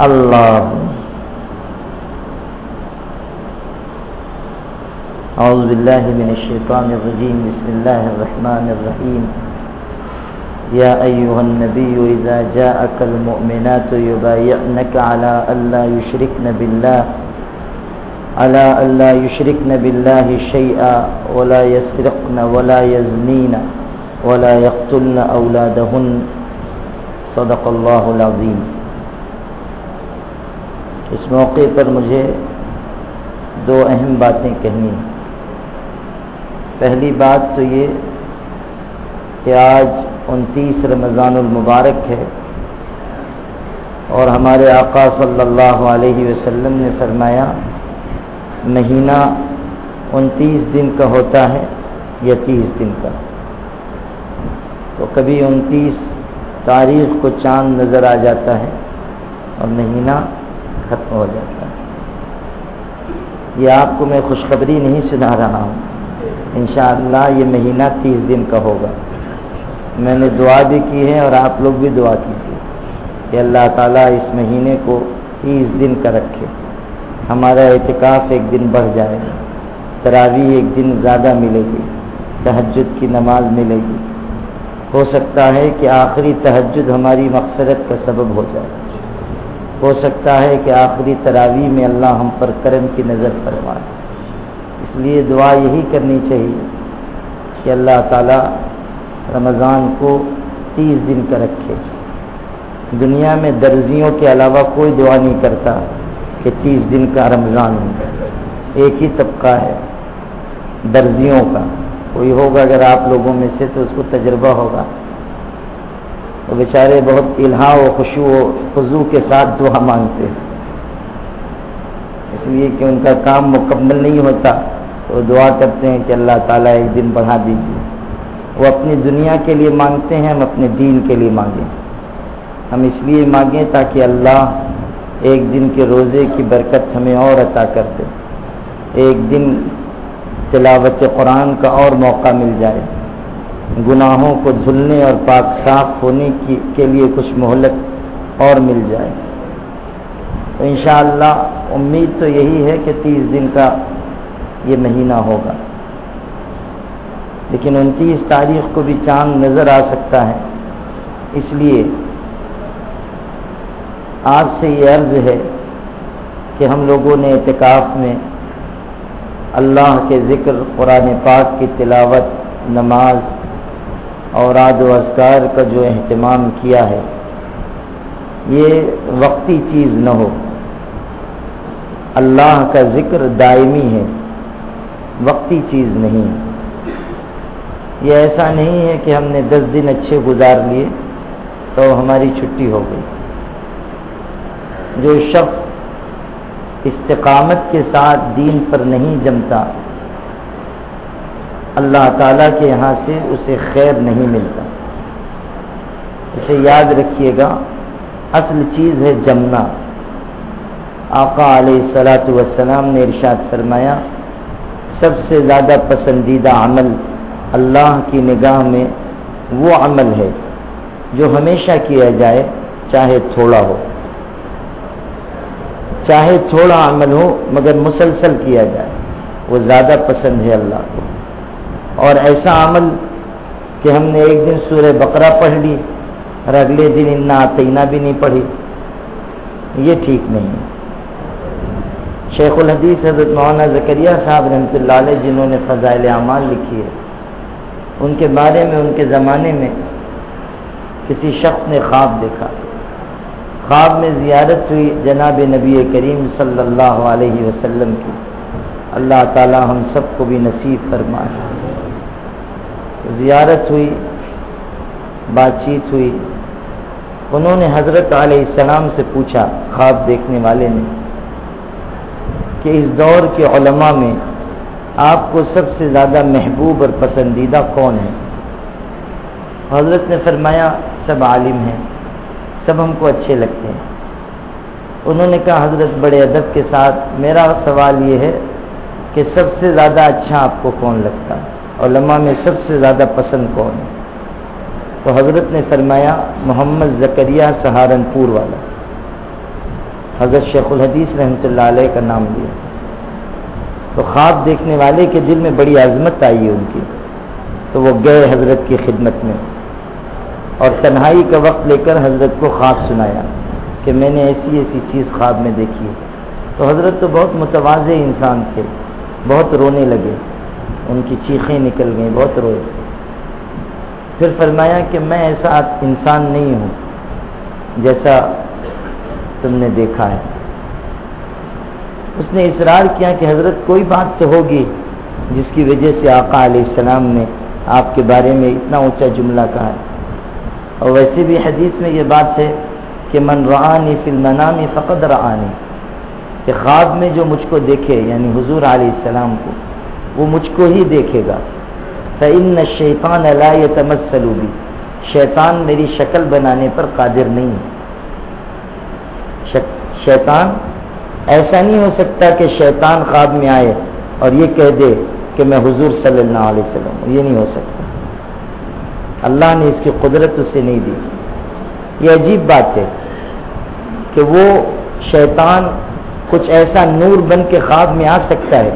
الله. أعوذ بالله من الشيطان الرجيم. بسم الله الرحمن الرحيم. يا أيها النبي إذا جاءك المؤمنات يبايعنك على ألا يشركن بالله على ألا يشركن بالله شيئا ولا يسرقن ولا يزنين ولا يقتلن أولادهن. صدق اللہ العظیم اس موقع پر مجھے دو اہم باتیں کہنی پہلی بات تو یہ کہ آج انتیس رمضان المبارک ہے اور ہمارے آقا صلی اللہ علیہ وسلم نے فرمایا، مہینہ انتیس دن کا ہوتا ہے یا تیس دن کا۔ تو کبھی انتیس تاریخ کو چاند نظر آ جاتا ہے اور مہینہ ختم ہو جاتا ہے۔ یہ آپ کو میں خوشخبری نہیں سنا رہا ہوں۔ انشاءاللہ یہ مہینہ تیس دن کا ہوگا۔ میں نے دعا بھی کی ہے اور آپ لوگ بھی دعا کیجیے۔ کہ اللہ تعالیٰ اس مہینے کو تیس دن کا رکھے۔ ہمارا اعتکاف ایک دن بڑھ جائے گا۔ تراوی ایک دن زیادہ ملے گی۔ تہجد کی نماز ملے گی۔ ہو سکتا ہے کہ آخری تہجد ہماری مغفرت کا سبب ہو جائے۔ ہو سکتا ہے کہ آخری تراوی میں اللہ ہم پر کرم کی نظر فرمائے اس لیے دعا یہی کرنی چاہیے کہ اللہ تعالیٰ رمضان کو تیس دن کا رکھے۔ دنیا میں درزیوں کے علاوہ کوئی دعا نہیں کرتا کہ تیس دن کا رمضان ہو۔ ایک ہی طبقہ ہے، درزیوں کا۔ کوئی ہوگا اگر آپ لوگوں میں سے تو اس کو تجربہ ہوگا۔ وہ بیچارے بہت الہا و خوشو و خضو کے ساتھ دعا مانگتے ہیں۔ اس لیے کہ ان کا کام مکمل نہیں ہوتا، تو دعا کرتے ہیں کہ اللہ تعالیٰ ایک دن بڑھا دیجیے۔ وہ اپنی دنیا کے لیے مانگتے ہیں، ہم اپنے دین کے لیے مانگیں۔ ہم اس لیے مانگیں تاکہ اللہ ایک دن کے روزے کی برکت ہمیں اور عطا کر دے۔ ایک دن تلاوت قرآن کا اور موقع مل جائے۔ گناہوں کو دھلنے اور پاک صاف ہونے کی کے لیے کچھ مہلت اور مل جائے۔ تو انشاءاللہ امید تو یہی ہے کہ تیس دن کا یہ مہینہ ہوگا۔ لیکن انتیس تاریخ کو بھی چاند نظر آ سکتا ہے۔ اس لیے آج سے یہ عرض ہے کہ ہم لوگوں نے اعتکاف میں اللہ کے ذکر قرآن پاک کی تلاوت، نماز اور آد و اذکار کا جو اہتمام کیا ہے، یہ وقتی چیز نہ ہو۔ اللہ کا ذکر دائمی ہے، وقتی چیز نہیں۔ یہ ایسا نہیں ہے کہ ہم نے دس دن اچھے گزار لیے تو ہماری چھٹی ہو گئی۔ جو شخص استقامت کے ساتھ دین پر نہیں جمتا اللہ تعالیٰ کے یہاں سے اسے خیر نہیں ملتا۔ اسے یاد رکھیے گا، اصل چیز ہے جمنا۔ آقا علیہ السلاۃ والسلام نے ارشاد فرمایا، سب سے زیادہ پسندیدہ عمل اللہ کی نگاہ میں وہ عمل ہے جو ہمیشہ کیا جائے، چاہے تھوڑا ہو۔ چاہے تھوڑا عمل ہو، مگر مسلسل کیا جائے۔ وہ زیادہ پسند ہے اللہ کو۔ اور ایسا عمل کہ ہم نے ایک دن سورہ بقرہ پڑھ لی اور اگلے دن انا آتینہ بھی نہیں پڑھی۔ یہ ٹھیک نہیں ہے۔ شیخ الحدیث حضرت مولانا زکریہ صاحب رحمۃ اللہ علیہ جنہوں نے فضائل اعمال لکھی ہے، ان کے بارے میں، ان کے زمانے میں کسی شخص نے خواب دیکھا۔ خواب میں زیارت ہوئی جناب نبی کریم صلی اللہ علیہ وسلم کی۔ اللہ تعالی ہم سب کو بھی نصیب فرمائے۔ زیارت ہوئی، بات چیت ہوئی۔ انہوں نے حضرت علیہ السلام سے پوچھا، خواب دیکھنے والے نے، کہ اس دور کے علماء میں آپ کو سب سے زیادہ محبوب اور پسندیدہ کون ہے؟ حضرت نے فرمایا، سب عالم ہیں، سب ہم کو اچھے لگتے ہیں۔ انہوں نے کہا، حضرت، بڑے ادب کے ساتھ، میرا سوال یہ ہے کہ سب سے زیادہ اچھا آپ کو کون لگتا ہے؟ علماء میں سب سے زیادہ پسند کون؟ ہے تو حضرت نے فرمایا، محمد زکریہ سہارنپور والا۔ حضرت شیخ الحدیث رحمۃ اللہ علیہ کا نام لیا۔ تو خواب دیکھنے والے کے دل میں بڑی عظمت آئی ہے ان کی۔ تو وہ گئے حضرت کی خدمت میں۔ اور تنہائی کا وقت لے کر حضرت کو خواب سنایا کہ میں نے ایسی ایسی چیز خواب میں دیکھی۔ تو حضرت تو بہت متوازے انسان تھے، بہت رونے لگے۔ ان کی چیخیں نکل گئیں، بہت روئے۔ پھر فرمایا کہ میں ایسا انسان نہیں ہوں جیسا تم نے دیکھا ہے۔ اس نے اصرار کیا کہ حضرت کوئی بات تو ہوگی جس کی وجہ سے آقا علیہ السلام نے آپ کے بارے میں اتنا اونچا جملہ کہا ہے۔ اور ویسے بھی حدیث میں یہ بات ہے کہ من رعانی فی المنامی فقد رعانی کہ خواب میں جو مجھ کو دیکھے یعنی حضور علیہ السلام کو وہ مجھ کو ہی دیکھے گا۔ فعن شیطان اللہ تمسلوبی شیطان میری شکل بنانے پر قادر نہیں شیطان ایسا نہیں ہو سکتا کہ شیطان خواب میں آئے اور یہ کہہ دے کہ میں حضور صلی اللہ علیہ وسلم یہ نہیں ہو سکتا۔ اللہ نے اس کی قدرت اسے نہیں دی۔ یہ عجیب بات ہے کہ وہ شیطان کچھ ایسا نور بن کے خواب میں آ سکتا ہے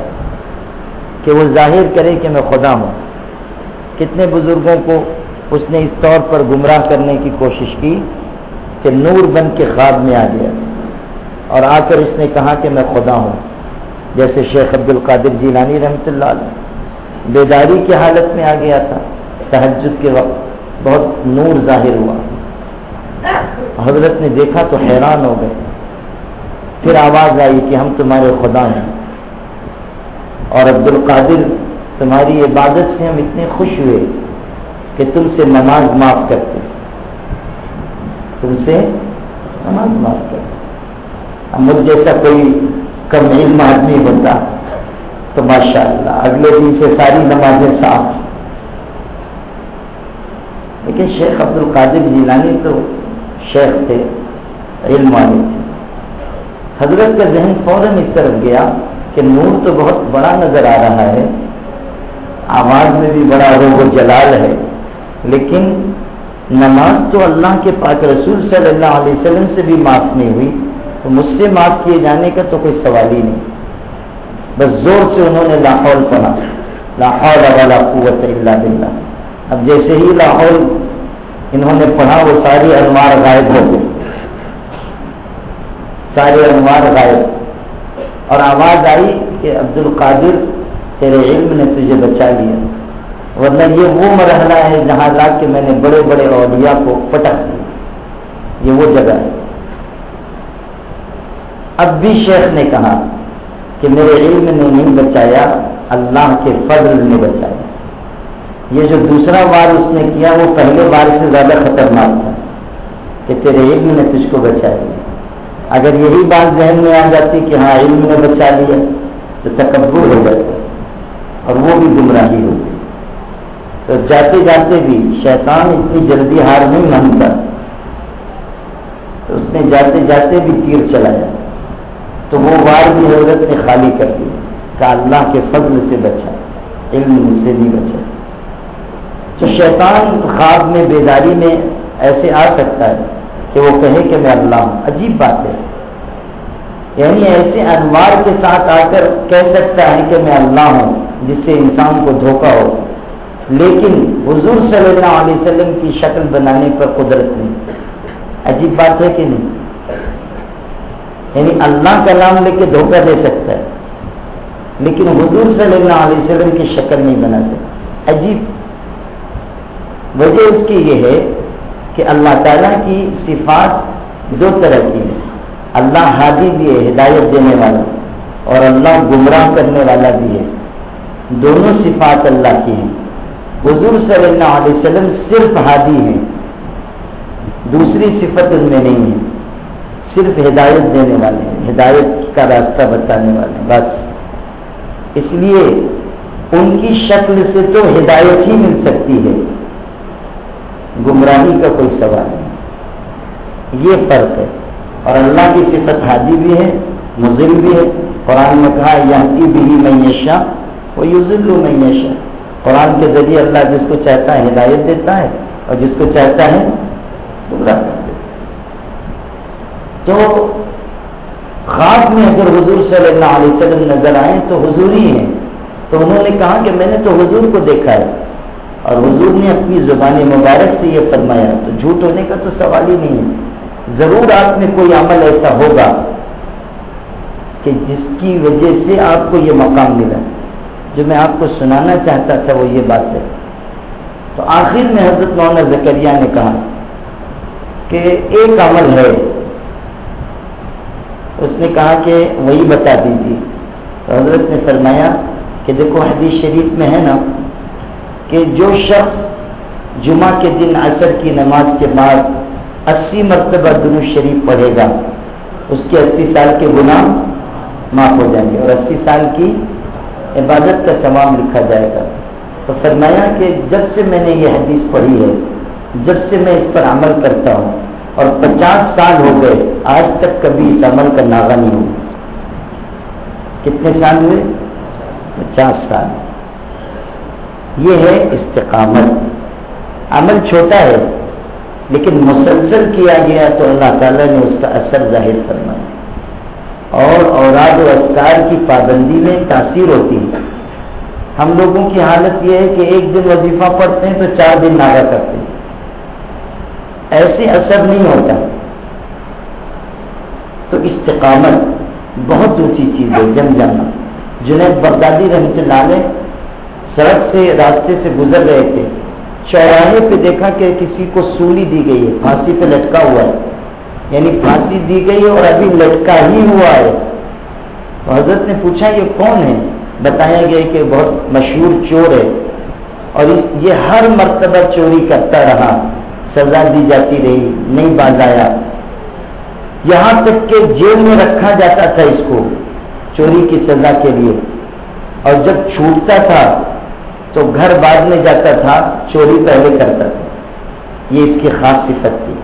کہ وہ ظاہر کرے کہ میں خدا ہوں۔ کتنے بزرگوں کو اس نے اس طور پر گمراہ کرنے کی کوشش کی کہ نور بن کے خواب میں آ گیا اور آ کر اس نے کہا کہ میں خدا ہوں۔ جیسے شیخ عبد القادر جیلانی رحمۃ اللہ علیہ بیداری کی حالت میں آ گیا تھا۔ تحجد کے وقت بہت نور ظاہر ہوا۔ حضرت نے دیکھا تو حیران ہو گئے۔ پھر آواز آئی کہ ہم تمہارے خدا ہیں۔ اور عبد القادر تمہاری عبادت سے ہم اتنے خوش ہوئے کہ تم سے نماز معاف کرتے تم سے نماز معاف کرتے مجھ جیسا کوئی کم علم آدمی ہوتا تو ماشاء اللہ اگلے دن سے ساری نمازیں صاف۔ لیکن شیخ عبد القادر جیلانی تو شیخ تھے، علم والے تھے۔ حضرت کا ذہن فوراً اس طرف گیا۔ کہ نور تو بہت بڑا نظر آ رہا ہے، آواز میں بھی بڑا روح و جلال ہے، لیکن نماز تو اللہ کے پاک رسول صلی اللہ علیہ وسلم سے بھی معاف نہیں ہوئی، تو مجھ سے معاف کیے جانے کا تو کوئی سوال ہی نہیں۔ بس زور سے انہوں نے لاہور پڑھا۔ لاہور والا قوت اللہ بلّہ اب جیسے ہی لاہور انہوں نے پڑھا، وہ ساری انوار غائب ہو گئے۔ سارے انوار غائب۔ اور آواز آئی کہ عبد القادر تیرے علم نے تجھے بچا لیا۔ ورنہ یہ وہ مرحلہ ہے جہاں لا کے میں نے بڑے بڑے اولیاء کو پٹک دیا۔ یہ وہ جگہ ہے۔ اب بھی شیخ نے کہا کہ میرے علم نے نہیں بچایا، اللہ کے فضل نے بچایا۔ یہ جو دوسرا وار اس نے کیا، وہ پہلے بار سے زیادہ خطرناک تھا کہ تیرے علم نے تجھ کو بچایا۔ اگر یہی بات ذہن میں آ جاتی کہ ہاں علم نے بچا لیا، تو تکبر ہو جاتا اور وہ بھی گمراہی ہو گئی۔ تو جاتے جاتے بھی شیطان اتنی جلدی ہار نہیں مانتا۔ تو اس نے جاتے جاتے بھی تیر چلایا۔ تو وہ وار بھی حضرت نے خالی کر دی کہ اللہ کے فضل سے بچا، علم سے نہیں بچا۔ تو شیطان خواب میں، بیداری میں ایسے آ سکتا ہے کہ وہ کہے کہ میں اللہ ہوں۔ عجیب بات ہے۔ یعنی ایسے انوار کے ساتھ آ کر کہہ سکتا ہے کہ میں اللہ ہوں، جس سے انسان کو دھوکہ ہو۔ لیکن حضور صلی اللہ علیہ وسلم کی شکل بنانے پر قدرت نہیں۔ عجیب بات ہے کہ نہیں؟ یعنی اللہ کا نام لے کے دھوکہ دے سکتا ہے، لیکن حضور صلی اللہ علیہ وسلم کی شکل نہیں بنا سکتا۔ عجیب۔ وجہ اس کی یہ ہے کہ اللہ تعالیٰ کی صفات دو طرح کی ہے اللہ ہادی بھی ہے، ہدایت دینے والا، اور اللہ گمراہ کرنے والا بھی ہے۔ دونوں صفات اللہ کی ہیں۔ حضور صلی اللہ علیہ وسلم صرف ہادی ہیں، دوسری صفت ان میں نہیں ہے۔ صرف ہدایت دینے والے ہیں، ہدایت کا راستہ بتانے والے ہیں، بس۔ اس لیے ان کی شکل سے تو ہدایت ہی مل سکتی ہے۔ گمراہی کا کوئی سوال نہیں۔ یہ فرق ہے۔ اور اللہ کی صفت حاجی بھی ہے مضر بھی ہے۔ قرآن میں کہا یہ بھی معیشہ وہ یوزل معیشہ قرآن کے ذریعے اللہ جس کو چاہتا ہے ہدایت دیتا ہے اور جس کو چاہتا ہے گمراہ کر دیتا تو خواب میں اگر حضور صلی اللہ علیہ وسلم نظر آئے تو حضور ہی ہیں۔ تو انہوں نے کہا کہ میں نے تو حضور کو دیکھا ہے۔ اور حضور نے اپنی زبان مبارک سے یہ فرمایا، تو جھوٹ ہونے کا تو سوال ہی نہیں ہے۔ ضرور آپ میں کوئی عمل ایسا ہوگا کہ جس کی وجہ سے آپ کو یہ مقام ملا۔ جو میں آپ کو سنانا چاہتا تھا وہ یہ بات ہے۔ تو آخر میں حضرت مولانا زکریہ نے کہا کہ ایک عمل ہے۔ اس نے کہا کہ وہی بتا دیجیے۔ تو حضرت نے فرمایا کہ دیکھو حدیث شریف میں ہے نا کہ جو شخص جمعہ کے دن عصر کی نماز کے بعد اسی مرتبہ درو شریف پڑھے گا، اس کے اسی سال کے گناہ معاف ہو جائیں گے اور اسی سال کی عبادت کا تمام لکھا جائے گا۔ تو فرمایا کہ جب سے میں نے یہ حدیث پڑھی ہے، جب سے میں اس پر عمل کرتا ہوں اور پچاس سال ہو گئے، آج تک کبھی اس عمل کا ناغا نہیں ہوا کتنے سال ہوئے؟ پچاس سال۔ یہ ہے استقامت۔ عمل چھوٹا ہے، لیکن مسلسل کیا گیا تو اللہ تعالیٰ نے اس کا اثر ظاہر فرمایا۔ اور اوراد و اسکار کی پابندی میں تاثیر ہوتی ہے۔ ہم لوگوں کی حالت یہ ہے کہ ایک دن وظیفہ پڑھتے ہیں تو چار دن ناگا کرتے ہیں۔ ایسے اثر نہیں ہوتا۔ تو استقامت بہت اونچی چیز ہے جم جانا۔ جنید بغدادی رحمت اللہ علیہ سڑک سے راستے سے گزر رہے تھے۔ چوراہے پہ دیکھا کہ کسی کو سولی دی گئی ہے، پھانسی پہ لٹکا ہوا ہے۔ یعنی پھانسی دی گئی ہے اور ابھی لٹکا ہی ہوا ہے۔ تو حضرت نے پوچھا، یہ کون ہے؟ بتایا گیا کہ بہت مشہور چور ہے۔ اور اس، یہ ہر مرتبہ چوری کرتا رہا۔ سزا دی جاتی رہی، نہیں باز آیا یہاں تک کہ جیل میں رکھا جاتا تھا اس کو چوری کی سزا کے لیے۔ اور جب چھوٹتا تھا تو گھر بعد میں جاتا تھا، چوری پہلے کرتا تھا۔ یہ اس کی خاص صفت تھی۔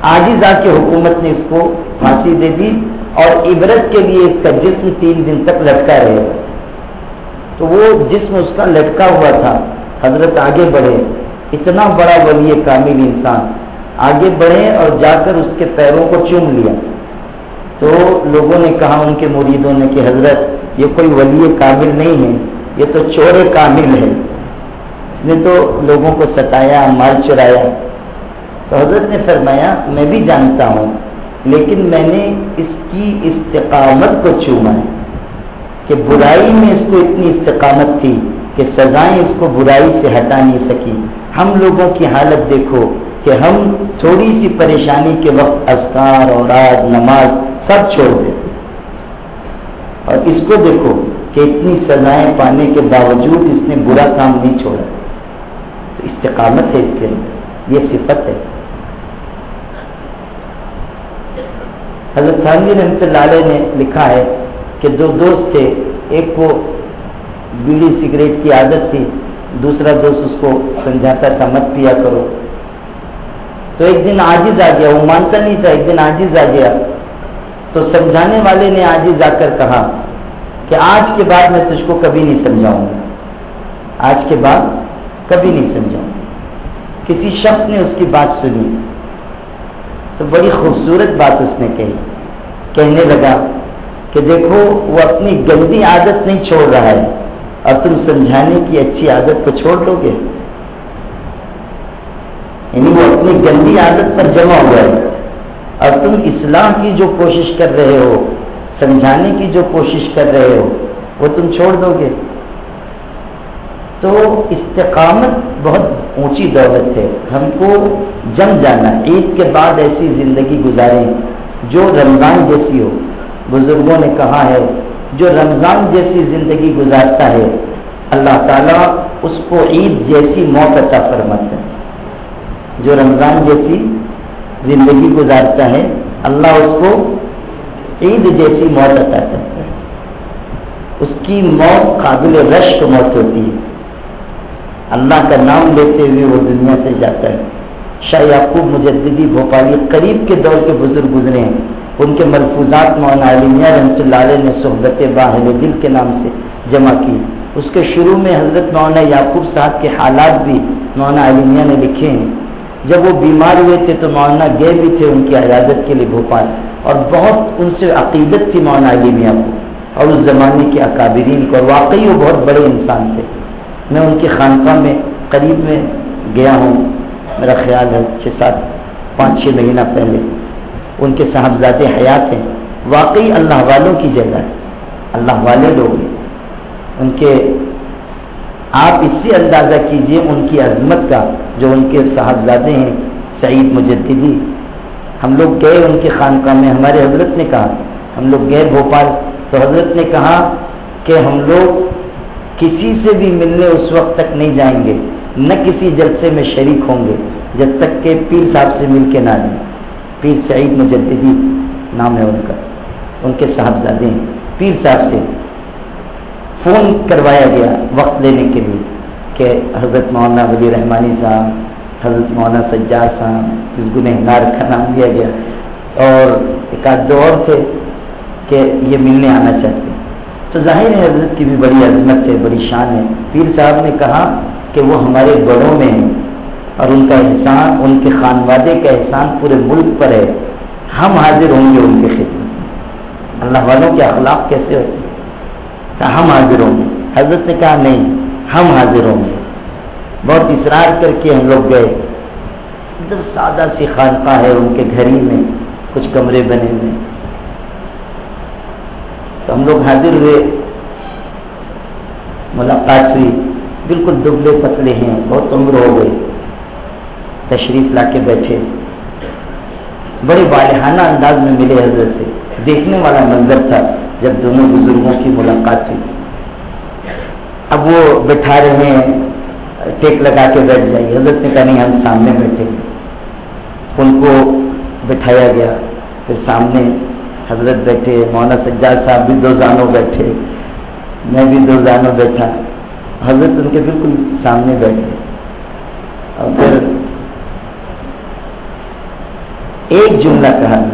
آج ہی کے حکومت نے اس کو پھانسی دے دی اور عبرت کے لیے اس کا جسم تین دن تک لٹکا رہے۔ گا تو وہ جسم اس کا لٹکا ہوا تھا۔ حضرت آگے بڑھے۔ اتنا بڑا ولی کامل انسان۔ آگے بڑھے اور جا کر اس کے پیروں کو چوم لیا۔ تو لوگوں نے کہا ان کے مریدوں نے کہ حضرت، یہ کوئی ولی کامل نہیں ہے۔ یہ تو چور کامل ہے اس نے تو لوگوں کو ستایا مال چرایا۔ تو حضرت نے فرمایا، میں بھی جانتا ہوں، لیکن میں نے اس کی استقامت کو چوما ہے کہ برائی میں اس کو اتنی استقامت تھی کہ سزائیں اس کو برائی سے ہٹا نہیں سکی۔ ہم لوگوں کی حالت دیکھو کہ ہم تھوڑی سی پریشانی کے وقت اذکار اور آج نماز سب چھوڑ دیتے اور اس کو دیکھو کہ اتنی سزائیں پانے کے باوجود اس نے برا کام نہیں چھوڑا۔ تو استقامت ہے اس کے اندر، یہ صفت ہے۔ حضرت خانگی رحمت اللہ علیہ نے لکھا ہے کہ دو دوست تھے، ایک کو بیڑی سگریٹ کی عادت تھی، دوسرا دوست اس کو سمجھاتا تھا، مت پیا کرو۔ تو ایک دن آجز آ گیا، وہ مانتا نہیں تھا، ایک دن آجز آ گیا۔ تو سمجھانے والے نے آجز آ کر کہا کہ آج کے بعد میں تجھ کو کبھی نہیں سمجھاؤں گا۔ آج کے بعد کبھی نہیں سمجھاؤں گا۔ کسی شخص نے اس کی بات سنی۔ تو بڑی خوبصورت بات اس نے کہی۔ کہنے لگا کہ دیکھو، وہ اپنی گندی عادت نہیں چھوڑ رہا ہے۔ اور تم سمجھانے کی اچھی عادت کو چھوڑ دو گے۔ یعنی وہ اپنی گندی عادت پر جمع ہو گئے۔ اور تم اصلاح کی جو کوشش کر رہے ہو سمجھانے کی جو کوشش کر رہے ہو، وہ تم چھوڑ دو گے۔ تو استقامت بہت اونچی دولت ہے۔ ہم کو جم جانا، عید کے بعد ایسی زندگی گزاریں جو رمضان جیسی ہو۔ بزرگوں نے کہا ہے، جو رمضان جیسی زندگی گزارتا ہے، اللہ تعالیٰ اس کو عید جیسی موت عطا فرماتا ہے۔ جو رمضان جیسی زندگی گزارتا ہے، اللہ اس کو عید جیسی موت عطا کرتا ہے اس کی موت قابل رشک موت ہوتی ہے۔ اللہ کا نام لیتے ہوئے وہ دنیا سے جاتا ہے۔ شاہ یعقوب مجددی بھوپالی قریب کے دور کے بزرگ گزرے ہیں۔ ان کے ملفوظات مولانا علیمیہ رحمۃ اللہ علیہ نے صحبت باہل دل کے نام سے جمع کی۔ اس کے شروع میں حضرت مولانا یعقوب صاحب کے حالات بھی مولانا علیمیہ نے لکھے ہیں۔ جب وہ بیمار ہوئے تھے تو مولانا گئے بھی تھے ان کی عیادت کے لیے بھوپال۔ اور بہت ان سے عقیدت تھی مولانا علی میاں کو۔ اور اس زمانے کے اکابرین کو، اور واقعی وہ بہت بڑے انسان تھے۔ میں ان کی خانقاہ میں قریب میں گیا ہوں۔ میرا خیال ہے چھ سات، پانچ چھ مہینہ پہلے۔ ان کے صاحبزاد حیات ہیں۔ واقعی اللہ والوں کی جگہ ہے۔ اللہ والے لوگ ہیں۔ ان کے آپ اس سے اندازہ کیجیے ان کی عظمت کا جو ان کے صاحبزادے ہیں، سعید مجددی۔ ہم لوگ گئے ان کے خانقاہ میں، ہمارے حضرت نے کہا، ہم لوگ گئے بھوپال، تو حضرت نے کہا کہ ہم لوگ کسی سے بھی ملنے اس وقت تک نہیں جائیں گے، نہ کسی جلسے میں شریک ہوں گے، جب تک کہ پیر صاحب سے مل کے نہ جائیں پیر سعید مجددی نام ہے ان کا، ان کے صاحبزادے ہیں۔ پیر صاحب سے فون کروایا گیا وقت لینے کے لیے کہ حضرت مولانا ولی رحمانی صاحب حضرت مولانا سجاد صاحب، اس گنہ نار کا نام دیا گیا۔ اور ایک آدھ دو اور تھے کہ یہ ملنے آنا چاہتے تو ظاہر ہے حضرت کی بھی بڑی عظمت ہے، بڑی شان ہے۔ پیر صاحب نے کہا کہ وہ ہمارے بڑوں میں ہیں اور ان کا احسان، ان کے خانوادے کا احسان پورے ملک پر ہے۔ ہم حاضر ہوں گے ان کے خدمت اللہ والوں کے اخلاق کیسے ہوتے کہ ہم حاضر ہوں گے۔ حضرت نے کہا، نہیں، ہم حاضر ہوں گے۔ بہت اصرار کر کے ہم لوگ گئے۔ ادھر سادہ سی خانقاہ ہے ان کے گھر ہی میں، کچھ کمرے بنے ہوئے۔ تو ہم لوگ حاضر ہوئے۔ ملاقات ہوئی۔ بالکل دبلے پتلے ہیں، بہت عمر ہو گئی۔ تشریف لا کے بیٹھے۔ بڑے بالحانہ انداز میں ملے حضرت سے۔ دیکھنے والا منظر تھا جب دونوں بزرگوں کی ملاقات ہوئی۔ اب وہ بٹھا رہے ہیں۔ ٹیک لگا کے بیٹھ جائیے۔ حضرت نے کہا، نہیں، ہم سامنے بیٹھے ان کو بٹھایا گیا۔ پھر سامنے حضرت بیٹھے، مولانا سجاد صاحب بھی دو زانوں بیٹھے، میں بھی دو زانوں بیٹھا۔ حضرت ان کے بالکل سامنے بیٹھے اور پھر ایک جملہ کہا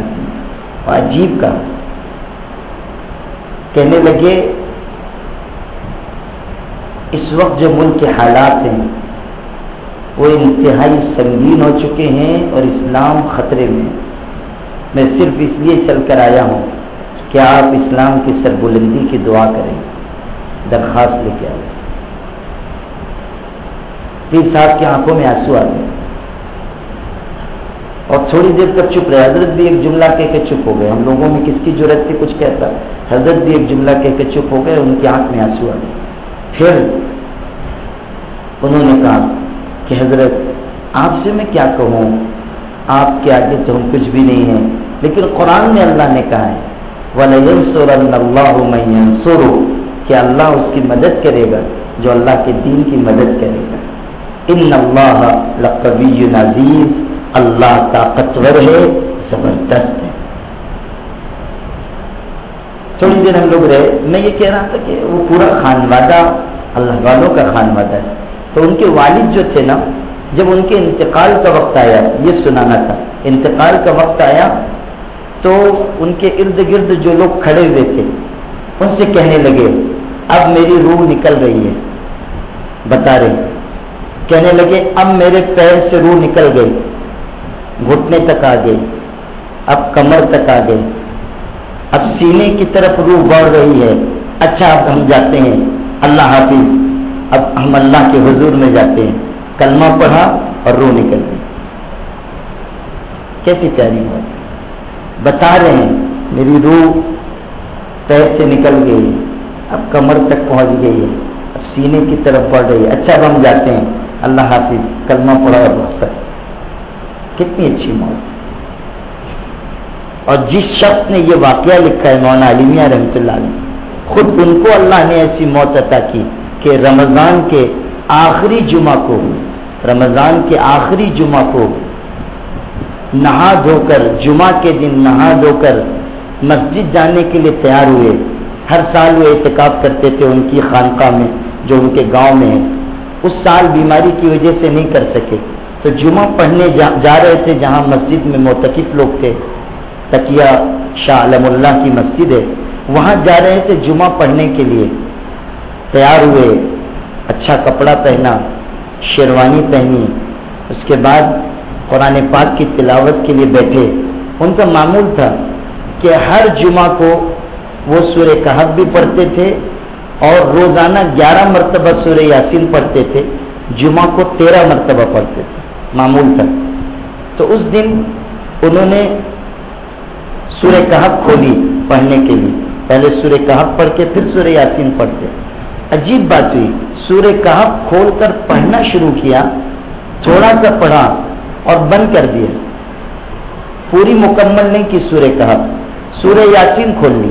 عجیب کہا۔ کہنے لگے اس وقت جو ملک کے حالات ہیں وہ انتہائی سنگین ہو چکے ہیں اور اسلام خطرے میں میں صرف اس لیے چل کر آیا ہوں کہ آپ اسلام کی سربلندی کی دعا کریں، درخواست لے کے آئے پیر صاحب کی آنکھوں میں آنسو آ گئے اور تھوڑی دیر تک چپ رہے۔ حضرت بھی ایک جملہ کہہ کے چپ ہو گئے۔ ہم لوگوں میں کس کی ضرورت تھی؟ کچھ کہتا۔ حضرت بھی ایک جملہ کہہ کے چپ ہو گئے ان کی آنکھ میں آنسو آ گئے پھر انہوں نے کہا کہ حضرت، آپ سے میں کیا کہوں؟ آپ کے آگے تو ہم کچھ بھی نہیں ہیں، لیکن قرآن میں اللہ نے کہا ہے کہ اللہ اس کی مدد کرے گا جو اللہ کے دین کی مدد کرے گا۔ ان اللہ لقبی نذیز اللہ طاقتور ہے، زبردست ہے۔ تھوڑی دیر ہم لوگ رہے، میں یہ کہہ رہا تھا کہ وہ پورا خانوادہ اللہ والوں کا خانوادہ ہے۔ تو ان کے والد جو تھے نا، جب ان کے انتقال کا وقت آیا، یہ سنانا تھا، انتقال کا وقت آیا، تو ان کے ارد گرد جو لوگ کھڑے ہوئے تھے، ان سے کہنے لگے، اب میری روح نکل رہی ہے۔ بتا رہے۔ کہنے لگے، اب میرے پیر سے روح نکل گئی، گھٹنے تک آ گئی اب کمر تک آ گئی اب سینے کی طرف روح بڑھ رہی ہے۔ اچھا اب ہم جاتے ہیں۔ اللہ حافظ، اب ہم اللہ کے حضور میں جاتے ہیں۔ کلمہ پڑھا اور روح نکل گئی۔ کیسی پیاری بات۔ بتا رہے ہیں، میری روح پیر سے نکل گئی۔ اب کمر تک پہنچ گئی ہے۔ اب سینے کی طرف بڑھ رہی ہے۔ اچھا اب ہم جاتے ہیں۔ اللہ حافظ، کلمہ پڑھا اور بخت کتنی اچھی موت۔ اور جس شخص نے یہ واقعہ لکھا ہے مولانا علیمیہ رحمۃ اللہ علیہ، خود ان کو اللہ نے ایسی موت عطا کی کہ رمضان کے آخری جمعہ کو، رمضان کے آخری جمعہ کو نہا دھو کر جمعہ کے دن نہا دھو کر مسجد جانے کے لیے تیار ہوئے۔ ہر سال وہ احتکاب کرتے تھے ان کی خانقاہ میں جو ان کے گاؤں میں ہے اس سال بیماری کی وجہ سے نہیں کر سکے۔ تو جمعہ پڑھنے جا رہے تھے جہاں مسجد میں متقف لوگ تھے۔ تکیہ شاہ علم اللہ کی مسجد ہے۔ وہاں جا رہے تھے جمعہ پڑھنے کے لیے۔ تیار ہوئے اچھا کپڑا پہنا، شیروانی پہنی۔ اس کے بعد قرآن پاک کی تلاوت کے لیے بیٹھے۔ ان کا معمول تھا کہ ہر جمعہ کو وہ سورہ کہب بھی پڑھتے تھے اور روزانہ گیارہ مرتبہ سورہ یاسین پڑھتے تھے۔ جمعہ کو تیرہ مرتبہ پڑھتے تھے۔ معمول تک تو اس دن انہوں نے سورہ کہب کھولی پڑھنے کے لیے۔ پہلے سورہ کہب پڑھ کے پھر سورہ یاسین پڑھتے۔ عجیب بات ہوئی۔ سورہ کہب کھول کر پڑھنا شروع کیا، تھوڑا سا پڑھا اور بند کر دیا۔ پوری مکمل نہیں کی سورہ کہب سورہ یاسین کھول لی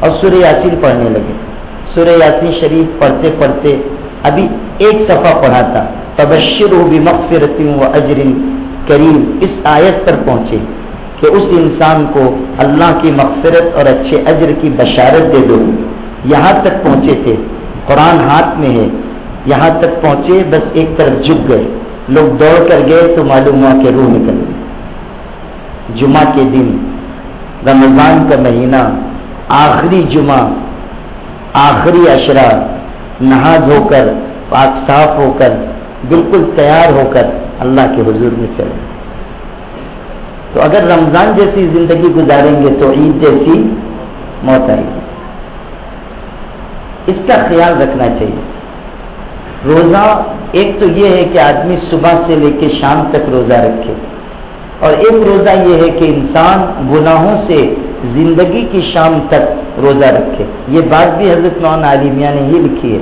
اور سورہ یاسین پڑھنے لگے۔ سورہ یاسین شریف پڑھتے پڑھتے ابھی ایک صفحہ پڑھا تھا۔ تبشر ہو بھی مغفرتی و اجرین کریم اس آیت پر پہنچے۔ کہ اس انسان کو اللہ کی مغفرت اور اچھے اجر کی بشارت دے دو۔ یہاں تک پہنچے تھے۔ قرآن ہاتھ میں ہے۔ یہاں تک پہنچے، بس ایک طرف جھک گئے۔ لوگ دوڑ کر گئے تو معلوم ہوا کہ روح نکل گئی۔ جمعہ کے دن، رمضان کا مہینہ، آخری جمعہ، آخری اشرا نہا دھو کر، پاک صاف ہو کر، بالکل تیار ہو کر اللہ کے حضور میں چلے۔ تو اگر رمضان جیسی زندگی گزاریں گے تو عید جیسی موت آئے گی۔ اس کا خیال رکھنا چاہیے۔ روزہ ایک تو یہ ہے کہ آدمی صبح سے لے کے شام تک روزہ رکھے۔ اور ایک روزہ یہ ہے کہ انسان گناہوں سے زندگی کی شام تک روزہ رکھے۔ یہ بات بھی حضرت نوان عالمیہ نے ہی لکھی ہے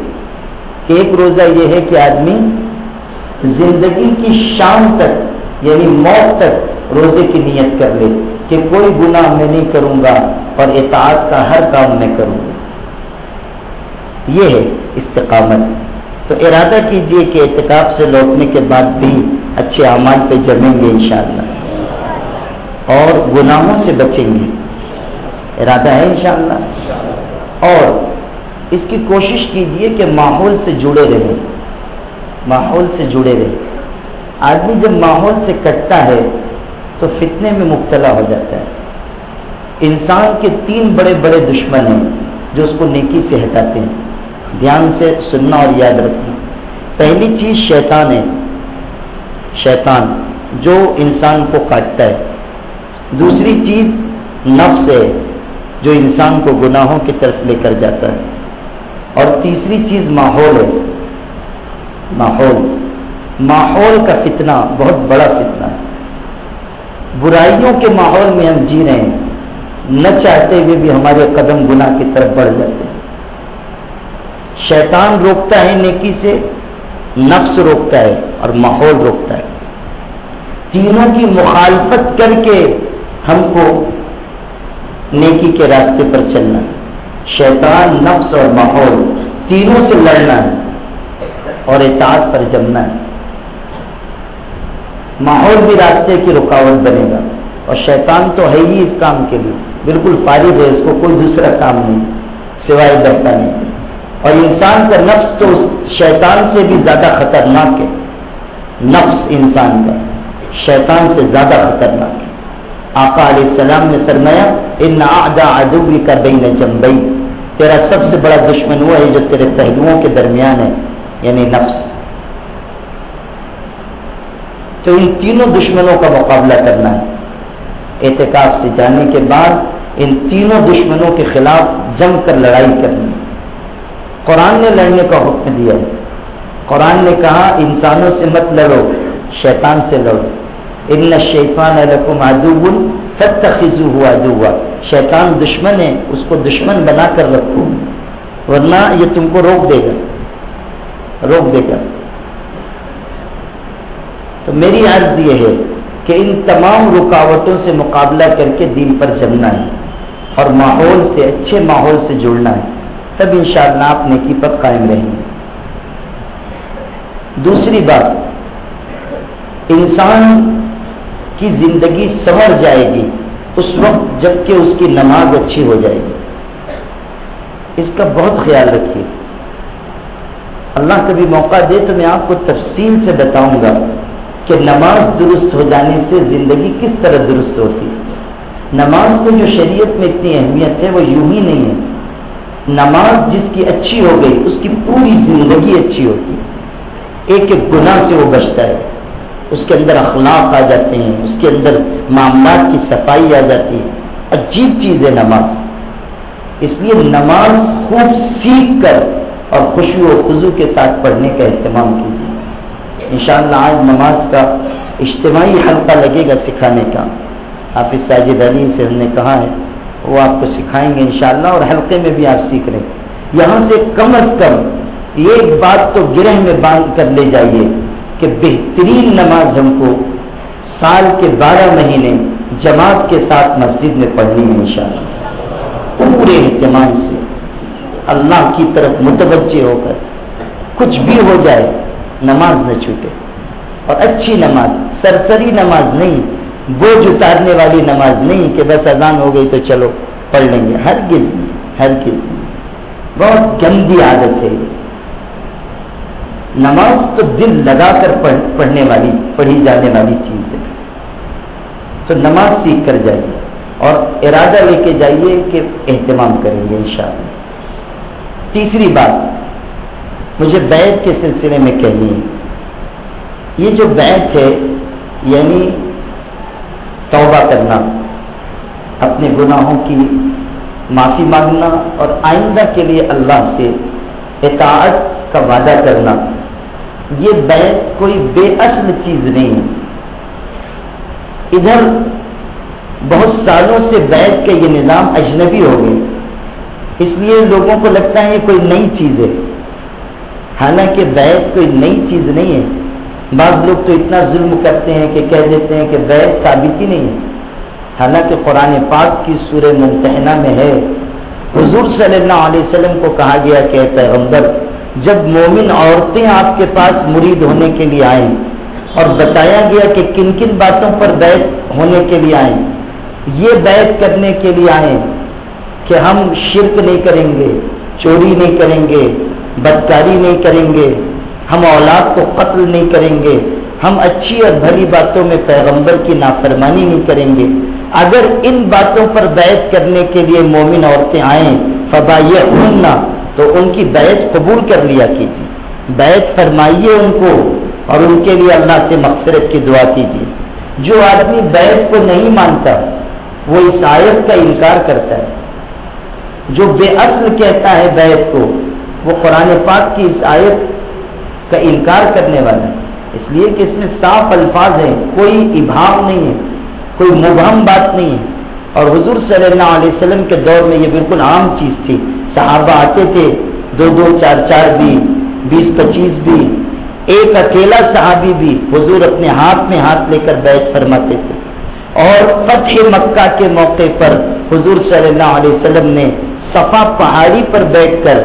کہ ایک روزہ یہ ہے کہ آدمی زندگی کی شام تک یعنی موت تک روزے کی نیت کر لے کہ کوئی گناہ میں نہیں کروں گا اور اطاعت کا ہر کام میں کروں گا۔ یہ ہے استقامت۔ تو ارادہ کیجیے کہ اعتکاب سے لوٹنے کے بعد بھی اچھے اعمال پہ جمیں گے انشاءاللہ۔ اور گناہوں سے بچیں گے۔ ارادہ ہے انشاءاللہ۔ اور اس کی کوشش کیجیے کہ ماحول سے جڑے رہیں ماحول سے جڑے رہیں آدمی جب ماحول سے کٹتا ہے تو فتنے میں مبتلا ہو جاتا ہے۔ انسان کے تین بڑے بڑے دشمن ہیں جو اس کو نیکی سے ہٹاتے ہیں۔ دھیان سے سننا اور یاد رکھنا۔ پہلی چیز شیطان ہے۔ شیطان جو انسان کو کاٹتا ہے۔ دوسری چیز نفس ہے جو انسان کو گناہوں کی طرف لے کر جاتا ہے۔ اور تیسری چیز ماحول ہے۔ ماحول۔ ماحول کا فتنہ بہت بڑا فتنہ ہے۔ برائیوں کے ماحول میں ہم جی رہے ہیں، نہ چاہتے ہوئے بھی ہمارے قدم گناہ کی طرف بڑھ جاتے ہیں۔ شیطان روکتا ہے نیکی سے، نفس روکتا ہے اور ماحول روکتا ہے۔ تینوں کی مخالفت کر کے ہم کو نیکی کے راستے پر چلنا ہے۔ شیطان، نفس اور ماحول تینوں سے لڑنا ہے اور اطاعت پر جمنا ہے۔ ماحول بھی راستے کی رکاوٹ بنے گا۔ اور شیطان تو ہے ہی اس کام کے لیے۔ بالکل فارغ ہے، اس کو کوئی دوسرا کام نہیں، سوائے ڈرتا نہیں اور انسان کا نفس تو شیطان سے بھی زیادہ خطرناک ہے۔ نفس انسان کا شیطان سے زیادہ خطرناک ہے۔ آقا علیہ السلام نے فرمایا، ان آدا ادوی کا بین جمبئی تیرا سب سے بڑا دشمن وہ ہے جو تیرے پہلوؤں کے درمیان ہے یعنی نفس۔ تو ان تینوں دشمنوں کا مقابلہ کرنا ہے۔ احتکاب سے جانے کے بعد ان تینوں دشمنوں کے خلاف جم کر لڑائی کرنی قرآن نے لڑنے کا حکم دیا ہے۔ قرآن نے کہا، انسانوں سے مت لڑو، شیطان سے لڑو۔ ان شیطان ادوبن سب تخذو ہوا ہوا شیطان دشمن ہے، اس کو دشمن بنا کر رکھو۔ ورنہ یہ تم کو روک دے گا۔ روک دے گا۔ تو میری عرض یہ ہے کہ ان تمام رکاوٹوں سے مقابلہ کر کے دین پر جمنا ہے اور ماحول سے، اچھے ماحول سے جڑنا ہے، تب ان شاء اللہ آپ نیکی پر قائم رہیں گے۔ دوسری بات، انسان کی زندگی سنور جائے گی اس وقت جبکہ اس کی نماز اچھی ہو جائے گی۔ اس کا بہت خیال رکھیے۔ اللہ کبھی موقع دے تو میں آپ کو تفصیل سے بتاؤں گا۔ کہ نماز درست ہو جانے سے زندگی کس طرح درست ہوتی؟ نماز کو جو شریعت میں اتنی اہمیت ہے، وہ یوں ہی نہیں ہے۔ نماز جس کی اچھی ہو گئی، اس کی پوری زندگی اچھی ہوتی۔ ہے ایک ایک گناہ سے وہ بچتا ہے۔ اس کے اندر اخلاق آ جاتے ہیں، اس کے اندر معاملات کی صفائی آ جاتی۔ ہے عجیب چیز ہے نماز۔ اس لیے نماز خوب سیکھ کر اور خوشی و خزو کے ساتھ پڑھنے کا اہتمام کیجیے۔ انشاءاللہ آج نماز کا اجتماعی حلقہ لگے گا سکھانے کا۔ حافظ ساجد علی سے ہم نے کہا ہے، وہ آپ کو سکھائیں گے انشاءاللہ اور حلقے میں بھی آپ سیکھ رہے یہاں سے کم از کم ایک بات تو گرہ میں باندھ کر لے جائیے کہ بہترین نماز ہم کو سال کے بارہ مہینے جماعت کے ساتھ مسجد میں پڑھنی ہے انشاءاللہ۔ پورے اہتمام سے۔ اللہ کی طرف متوجہ ہو کر کچھ بھی ہو جائے نماز نہ چھوٹے۔ اور اچھی نماز، سرسری نماز نہیں، بوجھ اتارنے والی نماز نہیں کہ بس اذان ہو گئی تو چلو، پڑھ لیں گے۔ ہر کس ہر کس بہت گندی عادت ہے۔ نماز تو دل لگا کر پڑھنے والی، پڑھی جانے والی چیز ہے۔ تو نماز سیکھ کر جائیے اور ارادہ لے کے جائیے کہ اہتمام کریں گے انشاءاللہ۔ تیسری بات مجھے بیت کے سلسلے میں کہنی ہے۔ یہ جو بیت ہے یعنی توبہ کرنا، اپنے گناہوں کی معافی مانگنا اور آئندہ کے لیے اللہ سے اطاعت کا وعدہ کرنا۔ یہ بیت کوئی بے اصل چیز نہیں ہے۔ ادھر بہت سالوں سے بیت کے یہ نظام اجنبی ہو گئے۔ اس لیے لوگوں کو لگتا ہے یہ کوئی نئی چیز ہے۔ حالانکہ بیت کوئی نئی چیز نہیں ہے۔ بعض لوگ تو اتنا ظلم کرتے ہیں کہ کہہ دیتے ہیں کہ بیت ثابت ہی نہیں ہے۔ حالانکہ قرآن پاک کی سورہ ممتحنہ میں ہے۔ حضور صلی اللہ علیہ وسلم کو کہا گیا کہ پیغمبر، جب مومن عورتیں آپ کے پاس مرید ہونے کے لیے آئیں اور بتایا گیا کہ کن کن باتوں پر بیت ہونے کے لیے آئیں، یہ بیت کرنے کے لیے آئیں کہ ہم شرک نہیں کریں گے، چوری نہیں کریں گے بدکاری نہیں کریں گے، ہم اولاد کو قتل نہیں کریں گے، ہم اچھی اور بھلی باتوں میں پیغمبر کی نافرمانی نہیں کریں گے۔ اگر ان باتوں پر بیعت کرنے کے لیے مومن عورتیں آئیں فبا یہ تو ان کی بیعت قبول کر لیا کیجیے۔ بیعت فرمائیے ان کو اور ان کے لیے اللہ سے مغفرت کی دعا کیجیے۔ جو آدمی بیعت کو نہیں مانتا، وہ اس آیت کا انکار کرتا ہے۔ جو بے اصل کہتا ہے بیعت کو وہ قرآن پاک کی اس آیت کا انکار کرنے والا ہے۔ اس لیے کہ اس میں صاف الفاظ ہیں، کوئی ابہام نہیں ہے، کوئی مبہم بات نہیں ہے۔ اور حضور صلی اللہ علیہ وسلم کے دور میں یہ بالکل عام چیز تھی۔ صحابہ آتے تھے، دو دو، چار چار بھی، بیس، پچیس بھی۔ ایک اکیلا صحابی بھی حضور اپنے ہاتھ میں ہاتھ لے کر بیت فرماتے تھے۔ اور فتح مکہ کے موقع پر حضور صلی اللہ علیہ وسلم نے صفا پہاڑی پر بیٹھ کر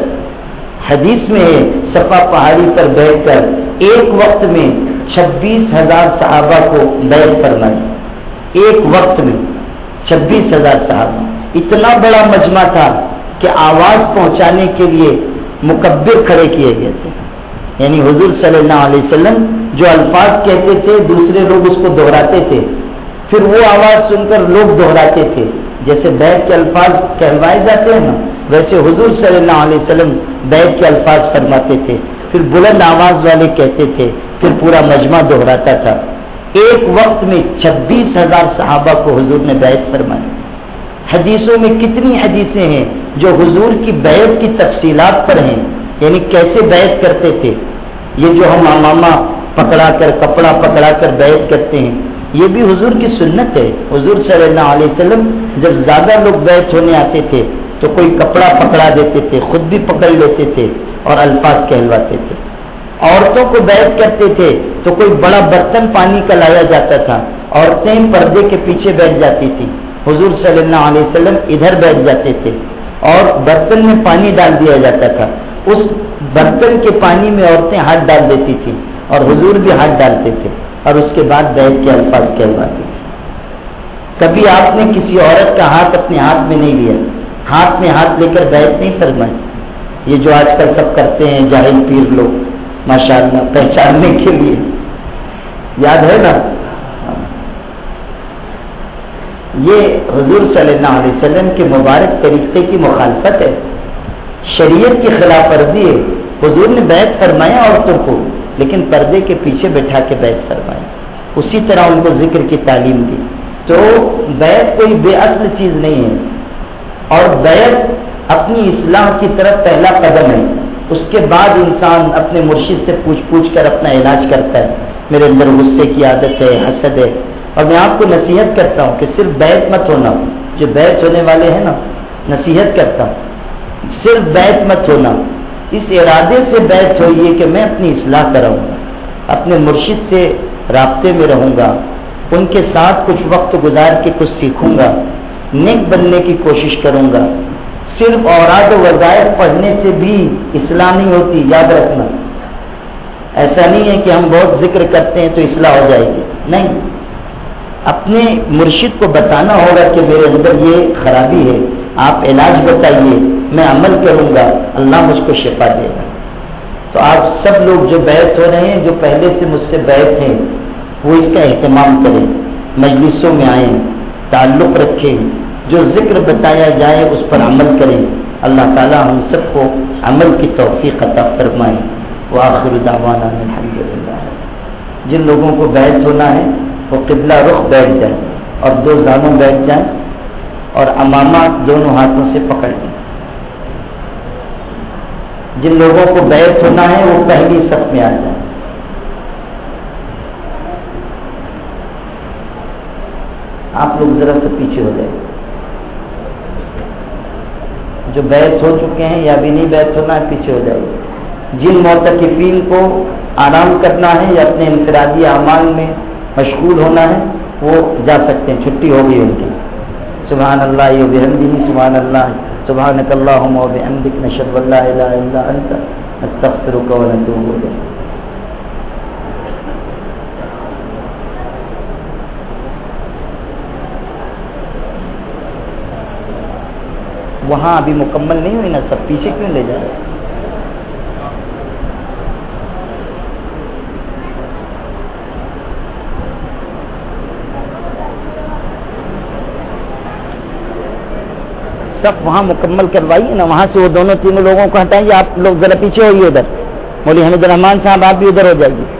حدیث میں ہے، صفا پہاڑی پر بیٹھ کر ایک وقت میں چھبیس ہزار صحابہ کو بیت فرمائی ایک وقت میں چھبیس ہزار صحابہ۔ اتنا بڑا مجمع تھا کہ آواز پہنچانے کے لیے مکبر کھڑے کیے گئے تھے۔ یعنی حضور صلی اللہ علیہ وسلم جو الفاظ کہتے تھے، دوسرے لوگ اس کو دہراتے تھے۔ پھر وہ آواز سن کر لوگ دہراتے تھے۔ جیسے بیت کے الفاظ کہوائے جاتے ہیں نا، ویسے حضور صلی اللہ علیہ وسلم بیت کے الفاظ فرماتے تھے، پھر بلند آواز والے کہتے تھے، پھر پورا مجمع دہراتا تھا۔ ایک وقت میں چھبیس ہزار صحابہ کو حضور نے بیت فرمائی۔ حدیثوں میں کتنی حدیثیں ہیں جو حضور کی بیت کی تفصیلات پر ہیں یعنی کیسے بیت کرتے تھے۔ یہ جو ہم امامہ پکڑا کر، کپڑا پکڑا کر بیت کرتے ہیں، یہ بھی حضور کی سنت ہے۔ حضور صلی اللہ علیہ وسلم جب زیادہ لوگ بیت ہونے آتے تھے تو کوئی کپڑا پکڑا دیتے تھے، خود بھی پکڑ لیتے تھے اور الفاظ کہلواتے تھے۔ عورتوں کو بیت کرتے تھے تو کوئی بڑا برتن پانی کا لایا جاتا تھا، عورتیں پردے کے پیچھے بیٹھ جاتی تھی حضور صلی اللہ علیہ وسلم ادھر بیٹھ جاتے تھے اور برتن میں پانی ڈال دیا جاتا تھا۔ اس برتن کے پانی میں عورتیں ہاتھ ڈال دیتی تھی اور حضور بھی ہاتھ ڈالتے تھے اور اس کے بعد بیت کے الفاظ کہلواتے تھے۔ کبھی آپ نے کسی عورت کا ہاتھ اپنے ہاتھ میں نہیں لیا۔ ہاتھ میں ہاتھ لے کر بیت نہیں فرمائی یہ جو آج کل سب کرتے ہیں جاہل پیر لوگ ماشاء اللہ پہچاننے کے لیے۔ یاد ہے نا؟ یہ حضور صلی اللہ علیہ وسلم کے مبارک طریقے کی مخالفت ہے۔ شریعت کی خلاف ورزی ہے۔ حضور نے بیت فرمایا عورتوں کو، لیکن پردے کے پیچھے بیٹھا کے بیت فرمایا۔ اسی طرح ان کو ذکر کی تعلیم دی۔ تو بیت کوئی بے اصل چیز نہیں ہے۔ اور بیت اپنی اصلاح کی طرف پہلا قدم ہے۔ اس کے بعد انسان اپنے مرشد سے پوچھ پوچھ کر اپنا علاج کرتا ہے۔ میرے اندر غصے کی عادت ہے، حسد ہے۔ اور میں آپ کو نصیحت کرتا ہوں کہ صرف بیت مت ہونا۔ جو بیت ہونے والے ہیں نا، نصیحت کرتا ہوں۔ صرف بیت مت ہونا۔ اس ارادے سے بیت ہوئیے کہ میں اپنی اصلاح کراؤں۔ گا اپنے مرشد سے رابطے میں رہوں گا۔ ان کے ساتھ کچھ وقت گزار کے کچھ سیکھوں گا۔ نیک بننے کی کوشش کروں گا۔ صرف اوراد و وظائف پڑھنے سے بھی اصلاح نہیں ہوتی، یاد رکھنا۔ ایسا نہیں ہے کہ ہم بہت ذکر کرتے ہیں تو اصلاح ہو جائے گی۔ نہیں۔ اپنے مرشد کو بتانا ہوگا کہ میرے اندر یہ خرابی ہے۔ آپ علاج بتائیے، میں عمل کروں گا۔ اللہ مجھ کو شفا دے گا۔ تو آپ سب لوگ جو بیت ہو رہے ہیں، جو پہلے سے مجھ سے بیت ہیں، وہ اس کا اہتمام کریں۔ مجلسوں میں آئیں۔ تعلق رکھیں، جو ذکر بتایا جائے اس پر عمل کریں۔ اللہ تعالیٰ ہم سب کو عمل کی توفیق عطا فرمائیں وہ آخر دعوانا الحمد للہ جن لوگوں کو بیت ہونا ہے، وہ قبلہ رخ بیٹھ جائیں اور دو زانوں بیٹھ جائیں اور امامہ دونوں ہاتھوں سے پکڑ لیں۔ جن لوگوں کو بیت ہونا ہے، وہ پہلی سب میں آ جائیں۔ آپ لوگ ذرا سے پیچھے ہو جائیں۔ جو بیت ہو چکے ہیں یا بھی نہیں بیت ہونا ہے پیچھے ہو جائے جن موتقفین کو آرام کرنا ہے یا اپنے انفرادی اعمال میں مشغول ہونا ہے، وہ جا سکتے ہیں۔ چھٹی ہو گئی ان کی۔ سبحان اللہ یہ بحمدی سبحان اللہ سبحان اللہ نشب اللہ استغفرک و نتوب الیک۔ وہاں ابھی مکمل نہیں ہوئی نا، سب پیچھے کیوں لے جائے؟ سب وہاں مکمل کروائیے نا، وہاں سے وہ دونوں تینوں لوگوں کو ہٹائیے آپ لوگ ذرا پیچھے ہوئیے ادھر۔ بولی حمید الرحمان صاحب، آپ بھی ادھر ہو جائیے۔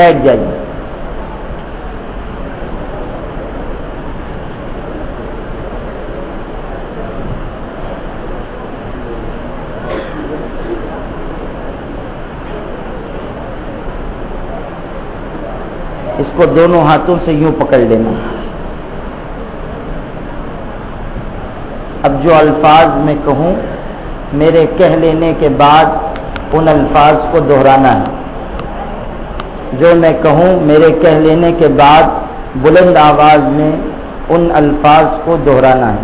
بیٹھ جائیے۔ اس کو دونوں ہاتھوں سے یوں پکڑ لینا۔ اب جو الفاظ میں کہوں، میرے کہہ لینے کے بعد ان الفاظ کو دہرانا ہے۔ جو میں کہوں میرے کہہ لینے کے بعد بلند آواز میں ان الفاظ کو دہرانا ہے۔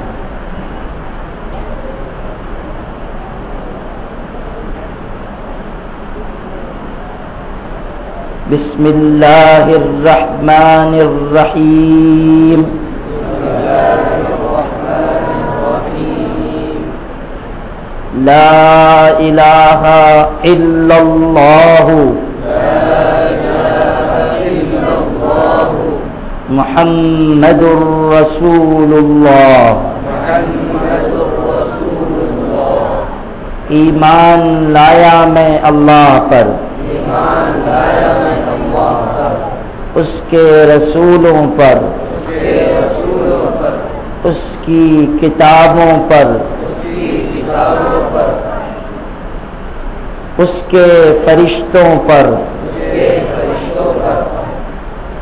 بسم اللہ الرحمن الرحیم۔ لا الہ الا اللہ۔ محمد الرسول اللہ. ایمان لایا میں اللہ پر. اس کے رسولوں پر. اس کی کتابوں پر. اس کے فرشتوں پر.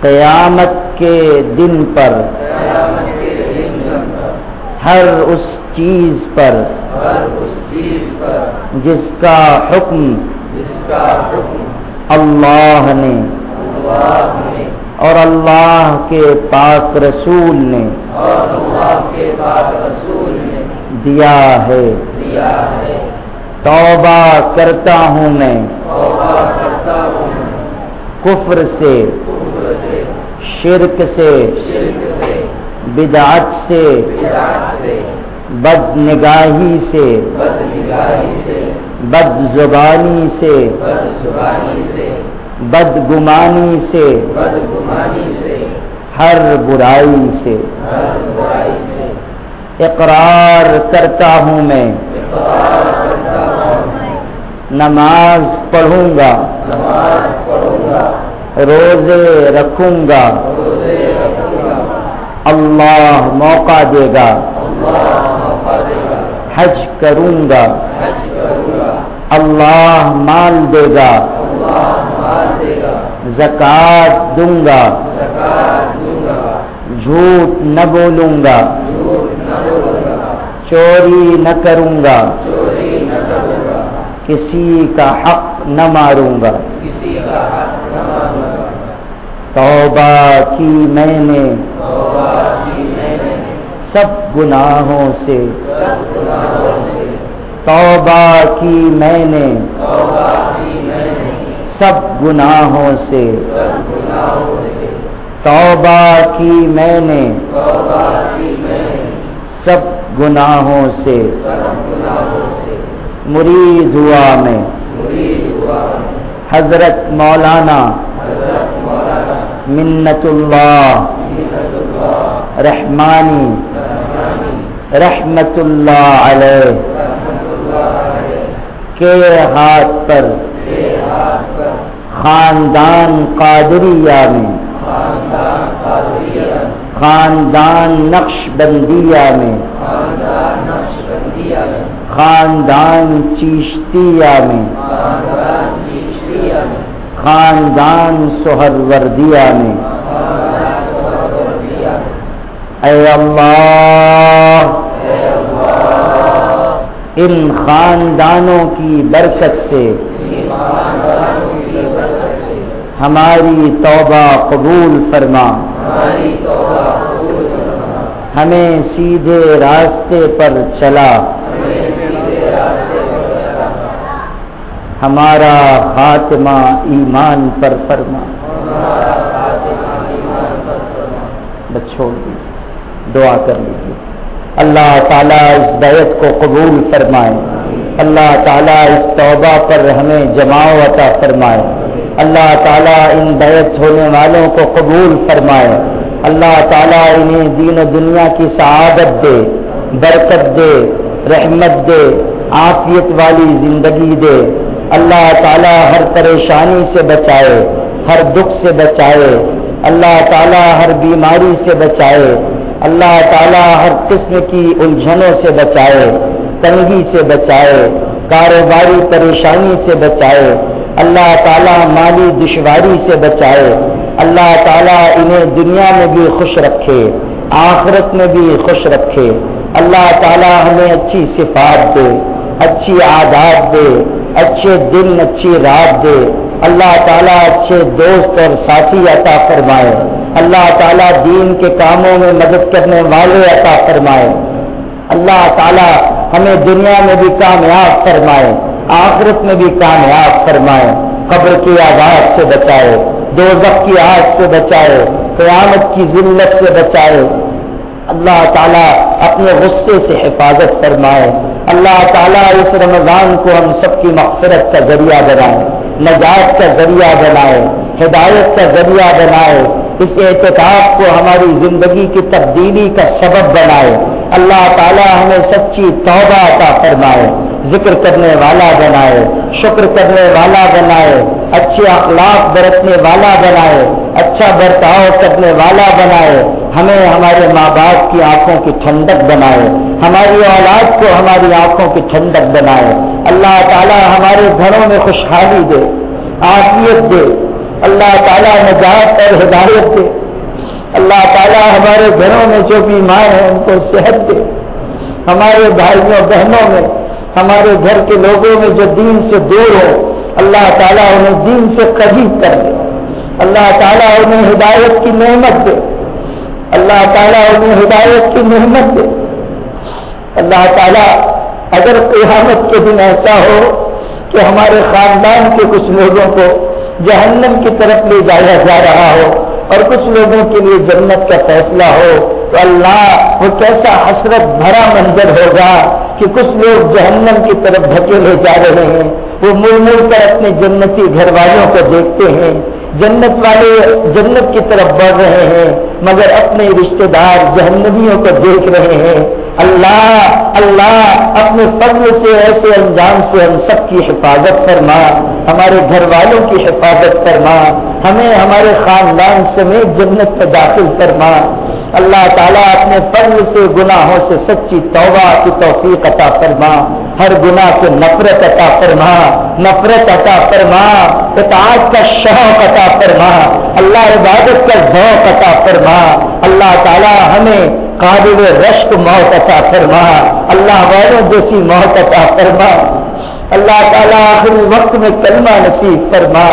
قیامت کے دن پر، ہر اس چیز پر، جس کا حکم اللہ نے، اور اللہ کے پاک رسول نے دیا ہے۔ توبہ کرتا ہوں میں۔ کفر سے شرک سے، بدعت سے بد نگاہی سے بد زبانی سے بد گمانی سے، ہر برائی سے، اقرار کرتا ہوں میں، نماز پڑھوں گا روزے رکھوں گا۔ اللہ موقع دے گا۔ حج کروں گا۔ اللہ مال دے گا۔ زکات دوں گا۔ جھوٹ نہ بولوں گا۔ چوری نہ کروں گا۔ کسی کا حق نہ ماروں گا۔ توبہ کی میں نے سب گناہوں سے توبہ کی میں نے سب گناہوں سے توبہ کی میں نے سب گناہوں سے مرید ہوا میں حضرت مولانا منت اللہ رحمانی رحمت اللہ علیہ کے ہاتھ پر خاندان قادریہ میں خاندان نقش بندیا میں خاندان چیشتیا میں خاندان سہر وردیا میں۔ اے اللہ، ان خاندانوں کی برکت سے ہماری توبہ قبول فرما۔ ہمیں سیدھے راستے پر چلا۔ ہمارا خاتمہ ایمان پر فرما۔ چھوڑ دیجیے دعا کر لیجیے اللہ تعالیٰ اس بیت کو قبول فرمائے۔ اللہ تعالیٰ اس توبہ پر ہمیں جماؤ عطا فرمائے۔ اللہ تعالیٰ ان بیت ہونے والوں کو قبول فرمائے۔ اللہ تعالیٰ انہیں دین و دنیا کی سعادت دے، برکت دے، رحمت دے، عافیت والی زندگی دے۔ اللہ تعالیٰ ہر پریشانی سے بچائے، ہر دکھ سے بچائے، اللہ تعالیٰ ہر بیماری سے بچائے، اللہ تعالیٰ ہر قسم کی الجھنوں سے بچائے، تنگی سے بچائے، کاروباری پریشانی سے بچائے، اللہ تعالیٰ مالی دشواری سے بچائے، اللہ تعالیٰ انہیں دنیا میں بھی خوش رکھے، آخرت میں بھی خوش رکھے، اللہ تعالیٰ ہمیں اچھی صفات دے، اچھی عادات دے اچھے دن، اچھی رات دے۔ اللہ تعالیٰ اچھے دوست اور ساتھی عطا فرمائے۔ اللہ تعالیٰ دین کے کاموں میں مدد کرنے والے عطا فرمائے۔ اللہ تعالیٰ ہمیں دنیا میں بھی کامیاب فرمائے، آخرت میں بھی کامیاب فرمائے۔ قبر کی آزاد سے بچائے دو کی آگ سے بچائے، قیامت کی ذلت سے بچائے۔ اللہ تعالیٰ اپنے غصے سے حفاظت فرمائے۔ اللہ تعالیٰ اس رمضان کو ہم سب کی مغفرت کا ذریعہ بنائے، نجات کا ذریعہ بنائے، ہدایت کا ذریعہ بنائے، اس اعتکاف کو ہماری زندگی کی تبدیلی کا سبب بنائے۔ اللہ تعالیٰ ہمیں سچی توبہ عطا فرمائے، ذکر کرنے والا بنائے، شکر کرنے والا بنائے، اچھے اخلاق برتنے والا بنائے اچھا برتاؤ کرنے والا بنائے۔ ہمیں ہمارے ماں باپ کی آنکھوں کی ٹھنڈک بنائے، ہماری اولاد کو ہماری آنکھوں کی ٹھنڈک بنائے۔ اللہ تعالیٰ ہمارے گھروں میں خوشحالی دے آفیت دے۔ اللہ تعالیٰ نجات اور ہدایت دے۔ اللہ تعالیٰ ہمارے گھروں میں جو بیمار ہیں، ان کو صحت دے۔ ہمارے بھائیوں، بہنوں میں، ہمارے گھر کے لوگوں میں جو دین سے دور ہو، اللہ تعالیٰ انہیں دین سے قریب کر دے۔ اللہ تعالیٰ انہیں ہدایت کی نعمت دے۔ اللہ تعالیٰ انہیں ہدایت کی نعمت دے اللہ تعالیٰ اگر قیامت کے دن ایسا ہو کہ ہمارے خاندان کے کچھ لوگوں کو جہنم کی طرف لے جایا جا رہا ہو اور کچھ لوگوں کے لیے جنت کا فیصلہ ہو، تو اللہ وہ کیسا حسرت بھرا منظر ہوگا کہ کچھ لوگ جہنم کی طرف دھکیلے جا رہے ہیں۔ وہ مڑ مڑ کر اپنے جنتی گھر والوں کو دیکھتے ہیں۔ جنت والے جنت کی طرف بڑھ رہے ہیں، مگر اپنے رشتہ دار جہنمیوں کو دیکھ رہے ہیں۔ اللہ اللہ، اپنے فضل سے، ایسے انجام سے ہم سب کی حفاظت فرما، ہمارے گھر والوں کی حفاظت فرما، ہمیں، ہمارے خاندان سمیت جنت میں داخل فرما۔ اللہ تعالیٰ اپنے فضل سے، گناہوں سے سچی توبہ کی توفیق عطا فرما۔ ہر گناہ سے نفرت عطا فرما۔ نفرت عطا فرما، اطاعت کا شوق عطا فرما، اللہ عبادت کا ذوق عطا فرما، اللہ تعالیٰ ہمیں قابل رشک موت عطا فرما، اللہ والوں جیسی موت عطا فرما، اللہ تعالیٰ آخری وقت میں کلمہ نصیب فرما،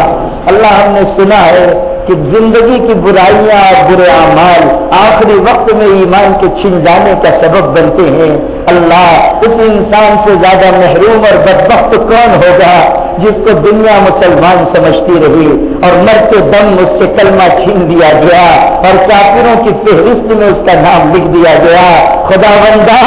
اللہ ہم نے سنا ہے کہ زندگی کی برائیاں اور برے اعمال آخری وقت میں ایمان کے چھن جانے کا سبب بنتے ہیں۔ اللہ اس انسان سے زیادہ محروم اور بدبخت کون ہوگا جس کو دنیا مسلمان سمجھتی رہی اور مرتے دم اس سے کلمہ چھین دیا گیا اور کافروں کی فہرست میں اس کا نام لکھ دیا گیا خدا بندہ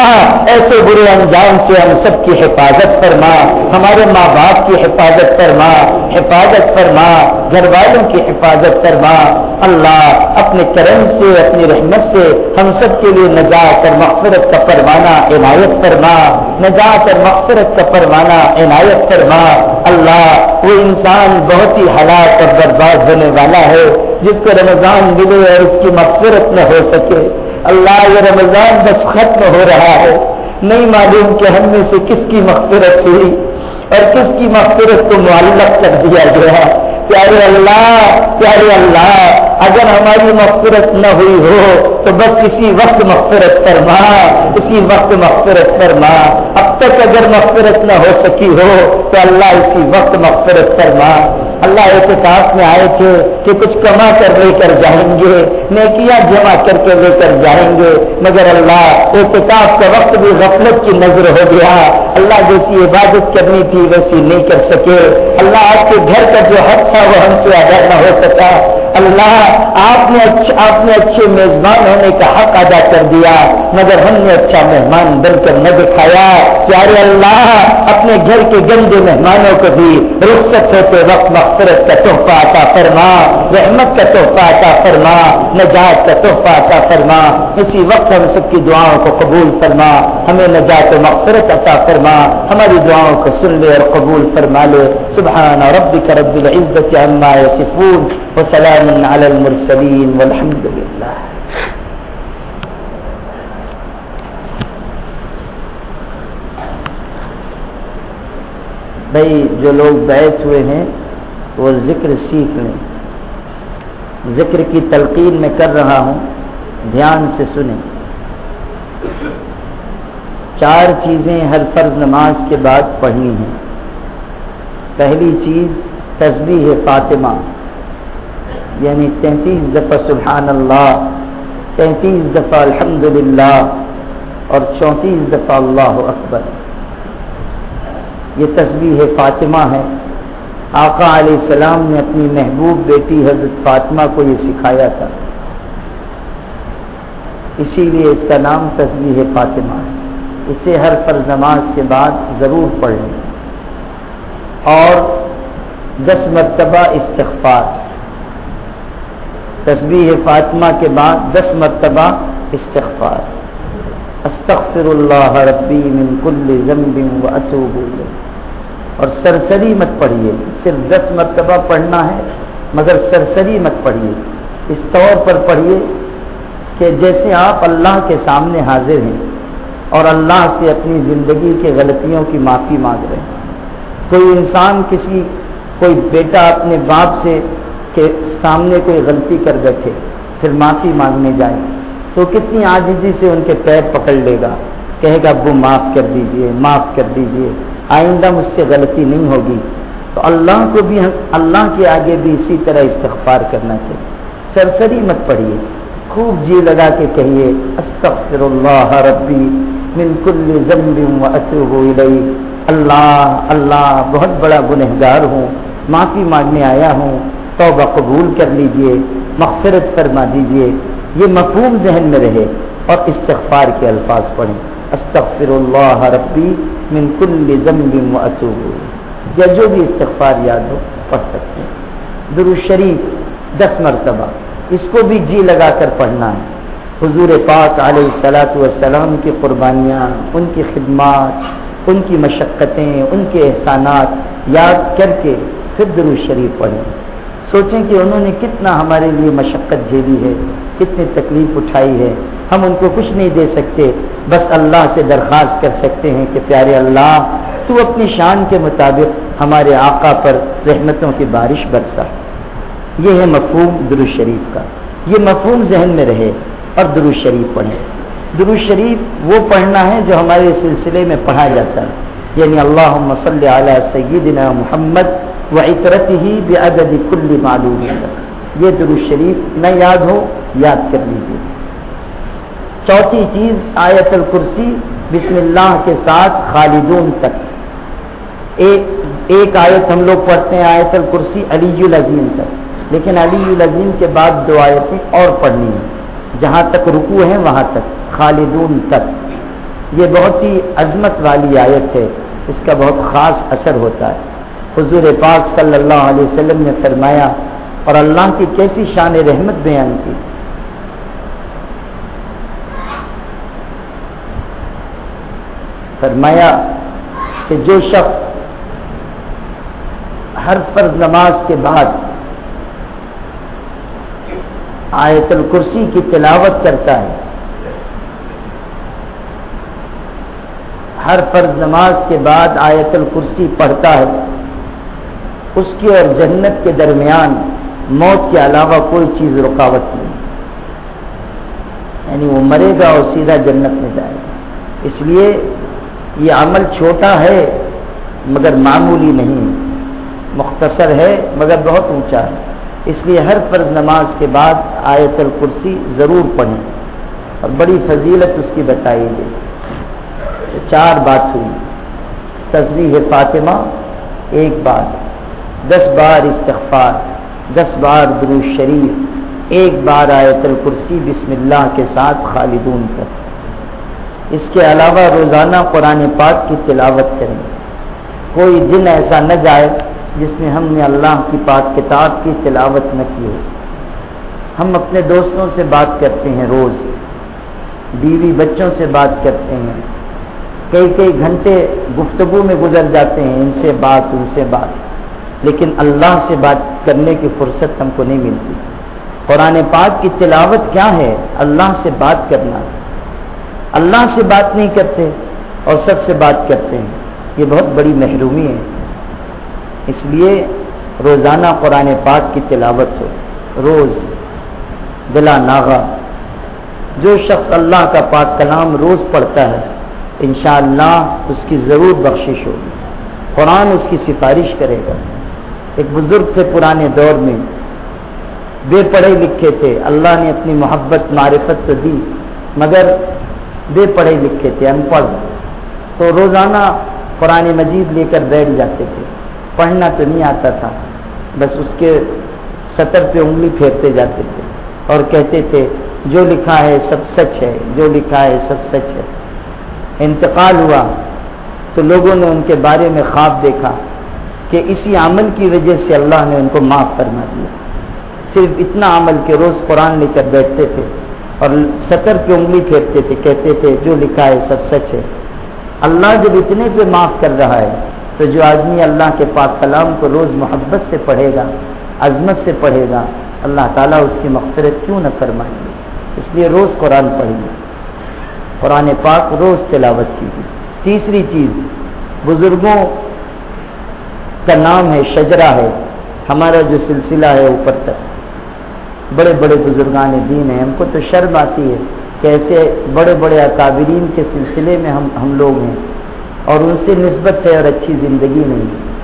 ایسے برے انجام سے ہم سب کی حفاظت فرما، ہمارے ماں باپ کی حفاظت فرما حفاظت فرما، گھر والوں کی حفاظت فرما۔ اللہ اپنے کرم سے، اپنی رحمت سے ہم سب کے لیے نجات اور مغفرت کا پروانہ عنایت فرما۔ نجات اور مغفرت کا پروانہ عنایت فرما۔ اللہ وہ انسان بہت ہی حالات اور برباد ہونے والا ہے، جس کو رمضان ملے اور اس کی مغفرت نہ ہو سکے۔ اللہ یہ رمضان بس ختم ہو رہا ہے۔ نہیں معلوم کہ ہم میں سے کس کی مغفرت ہوئی اور کس کی مغفرت کو معلق کر دیا گیا۔ پیارے اللہ پیارے اللہ، اگر ہماری مغفرت نہ ہوئی ہو تو بس اسی وقت مغفرت فرما، اسی وقت مغفرت فرما۔ اب تک اگر مغفرت نہ ہو سکی ہو تو اللہ اسی وقت مغفرت فرما۔ اللہ احتساب میں آئے تھے کہ کچھ کما کر لے کر جائیں گے، نیکیاں جمع کر کے لے کر جائیں گے، مگر اللہ احتساب کا وقت بھی غفلت کی نظر ہو گیا۔ اللہ جیسی عبادت کرنی تھی ویسی نہیں کر سکے۔ اللہ آپ کے گھر کا جو حق تھا وہ ہم سے ادا نہ ہو سکا۔ اللہ، آپ نے آپ نے اچھے میزبان ہونے کا حق ادا کر دیا، مگر ہم نے اچھا مہمان بن کر نہ دکھایا۔ پیارے اللہ، اپنے گھر کے گندے مہمانوں کو بھی رخصت ہوتے وقت مغفرت کا تحفہ عطا فرما، رحمت کا تحفہ عطا فرما، نجات کا تحفہ عطا فرما۔ اسی وقت ہم سب کی دعاؤں کو قبول فرما، ہمیں نجات و مغفرت عطا فرما۔ ہماری دعاؤں کو سن لے اور قبول فرما لے۔ سبحان ربک رب العزت عما یصفون۔ وسلام على المرسلين والحمد لله. بھائی، جو لوگ بیٹھ ہوئے ہیں، وہ ذکر سیکھ لیں۔ ذکر کی تلقین میں کر رہا ہوں، دھیان سے سنیں۔ چار چیزیں ہر فرض نماز کے بعد پڑھنی ہیں۔ پہلی چیز تصویر فاطمہ۔ یعنی تینتیس دفعہ سبحان اللہ، تینتیس دفعہ الحمد اور چونتیس دفعہ اللہ اکبر۔ یہ تصویر فاطمہ ہے۔ آقا علیہ السلام نے اپنی محبوب بیٹی حضرت فاطمہ کو یہ سکھایا تھا۔ اسی لیے اس کا نام تصویر فاطمہ ہے۔ اسے ہر فرض نماز کے بعد ضرور پڑھ لیں اور دس مرتبہ استغفار۔ تسبیح فاطمہ کے بعد دس مرتبہ استغفار۔ استغفر اللہ ربی من کل ذنب و اتوب اور سرسری مت پڑھیے، صرف دس مرتبہ پڑھنا ہے، مگر سرسری مت پڑھیے۔ اس طور پر پڑھیے کہ جیسے آپ اللہ کے سامنے حاضر ہیں اور اللہ سے اپنی زندگی کے غلطیوں کی معافی مانگ رہے ہیں۔ کوئی انسان کسی، کوئی بیٹا اپنے باپ سے کہ سامنے کوئی غلطی کر بیٹھے، پھر معافی مانگنے جائے۔ تو کتنی آجزی سے ان کے پیر پکڑ لے گا۔ کہے گا، ابو معاف کر دیجیے، معاف کر دیجیے۔ آئندہ مجھ سے غلطی نہیں ہوگی۔ تو اللہ کو بھی اللہ کے آگے بھی اسی طرح استغفار کرنا چاہیے۔ سرسری مت پڑھیے۔ خوب جی لگا کے کہیے استغفر اللہ ربی من کل ذنب و اتوب الیہ۔ اللہ اللہ، بہت بڑا گنہگار ہوں۔ معافی مانگنے آیا ہوں۔ توبہ قبول کر لیجیے، مغفرت فرما دیجیے، یہ مفہوم ذہن میں رہے اور استغفار کے الفاظ پڑھیں۔ استغفر اللہ ربی من کل ذنب و یا جو بھی استغفار یاد ہو، پڑھ سکتے ہیں۔ درو شریف، دس مرتبہ۔ اس کو بھی جی لگا کر پڑھنا ہے۔ حضور پاک علیہ السلاۃ والسلام کی قربانیاں، ان کی خدمات، ان کی مشقتیں، ان کے احسانات یاد کر کے پھر درو شریف پڑھیں۔ سوچیں کہ انہوں نے کتنا ہمارے لیے مشقت جھیلی ہے، کتنی تکلیف اٹھائی ہے۔ ہم ان کو کچھ نہیں دے سکتے، بس اللہ سے درخواست کر سکتے ہیں کہ پیارے اللہ، تو اپنی شان کے مطابق ہمارے آقا پر رحمتوں کی بارش برسا۔ یہ ہے مفہوم درو شریف کا۔ یہ مفہوم ذہن میں رہے اور درو شریف پڑھیں درو شریف وہ پڑھنا ہے جو ہمارے سلسلے میں پڑھا جاتا ہے۔ یعنی اللہ مسل علیہ سیدنا محمد و عطرت ہی بے عدد کل معلوم. یہ درو شریف نہ یاد ہو، یاد کر لیجیے چوتھی چیز آیت الکرسی بسم اللہ کے ساتھ خالدون تک۔ ایک ایک آیت ہم لوگ پڑھتے ہیں آیت الکرسی علی العظیم تک۔ لیکن علی العظیم کے بعد دو آیتیں اور پڑھنی ہیں۔ جہاں تک رکو ہیں وہاں تک۔ خالدون تک۔ یہ بہت ہی عظمت والی آیت ہے۔ اس کا بہت خاص اثر ہوتا ہے۔ حضور پاک صلی اللہ علیہ وسلم نے فرمایا اور اللہ کی کیسی شان رحمت بیان کی۔ فرمایا کہ جو شخص ہر فرض نماز کے بعد آیت الکرسی کی تلاوت کرتا ہے، ہر فرض نماز کے بعد آیت الکرسی پڑھتا ہے۔ اس کی اور جنت کے درمیان موت کے علاوہ کوئی چیز رکاوٹ نہیں۔ یعنی وہ مرے گا اور سیدھا جنت میں جائے گا۔ اس لیے یہ عمل چھوٹا ہے، مگر معمولی نہیں۔ مختصر ہے، مگر بہت اونچا ہے۔ اس لیے ہر فرض نماز کے بعد آیت الکرسی ضرور پڑھیں۔ اور بڑی فضیلت اس کی بتائی گئی۔ چار بات ہوئی۔ تصویر فاطمہ، ایک بار دس بار استغفار، دس بار درو شریف، ایک بار آیت الکرسی بسم اللہ کے ساتھ خالدون تک۔ اس کے علاوہ روزانہ قرآن پاک کی تلاوت کریں۔ کوئی دن ایسا نہ جائے جس میں ہم نے اللہ کی پاک کتاب کی تلاوت نہ کی ہو۔ ہم اپنے دوستوں سے بات کرتے ہیں روز، بیوی بچوں سے بات کرتے ہیں۔ کئی کئی گھنٹے گفتگو میں گزر جاتے ہیں، ان سے بات، ان سے بات۔ لیکن اللہ سے بات کرنے کی فرصت ہم کو نہیں ملتی۔ قرآن پاک کی تلاوت کیا ہے؟ اللہ سے بات کرنا۔ اللہ سے بات نہیں کرتے اور سب سے بات کرتے ہیں۔ یہ بہت بڑی محرومی ہے۔ اس لیے روزانہ قرآن پاک کی تلاوت ہو۔ روز بلا ناغا۔ جو شخص اللہ کا پاک کلام روز پڑھتا ہے، انشاءاللہ اس کی ضرور بخشش ہوگی۔ قرآن اس کی سفارش کرے گا۔ ایک بزرگ تھے پرانے دور میں۔ بے پڑھے لکھے تھے۔ اللہ نے اپنی محبت، معرفت تو دی، مگر بے پڑھے لکھے تھے، ان پڑھ۔ تو روزانہ قرآن مجید لے کر بیٹھ جاتے تھے۔ پڑھنا تو نہیں آتا تھا، بس اس کے سطر پہ انگلی پھیرتے جاتے تھے۔ اور کہتے تھے، جو لکھا ہے سب سچ ہے، جو لکھا ہے سب سچ ہے۔ انتقال ہوا، تو لوگوں نے ان کے بارے میں خواب دیکھا۔ کہ اسی عمل کی وجہ سے اللہ نے ان کو معاف فرما دیا۔ صرف اتنا عمل کہ روز قرآن لے کر بیٹھتے تھے اور سطر پہ انگلی پھیرتے تھے، کہتے تھے، جو لکھا ہے سب سچ ہے۔ اللہ جب اتنے پہ معاف کر رہا ہے تو جو آدمی اللہ کے پاک کلام کو روز محبت سے پڑھے گا، عظمت سے پڑھے گا، اللہ تعالیٰ اس کی مغفرت کیوں نہ فرمائیں گے اس لیے روز قرآن پڑھیے۔ قرآن پاک روز تلاوت کیجیے۔ تیسری چیز، بزرگوں کا نام ہے شجرا ہے۔ ہمارا جو سلسلہ ہے اوپر تک۔ بڑے بڑے بزرگان دین ہیں۔ ہم کو تو شرم آتی ہے کہ ایسے بڑے بڑے اکابرین کے سلسلے میں ہم ہم لوگ ہیں اور ان سے نسبت ہے اور اچھی زندگی نہیں۔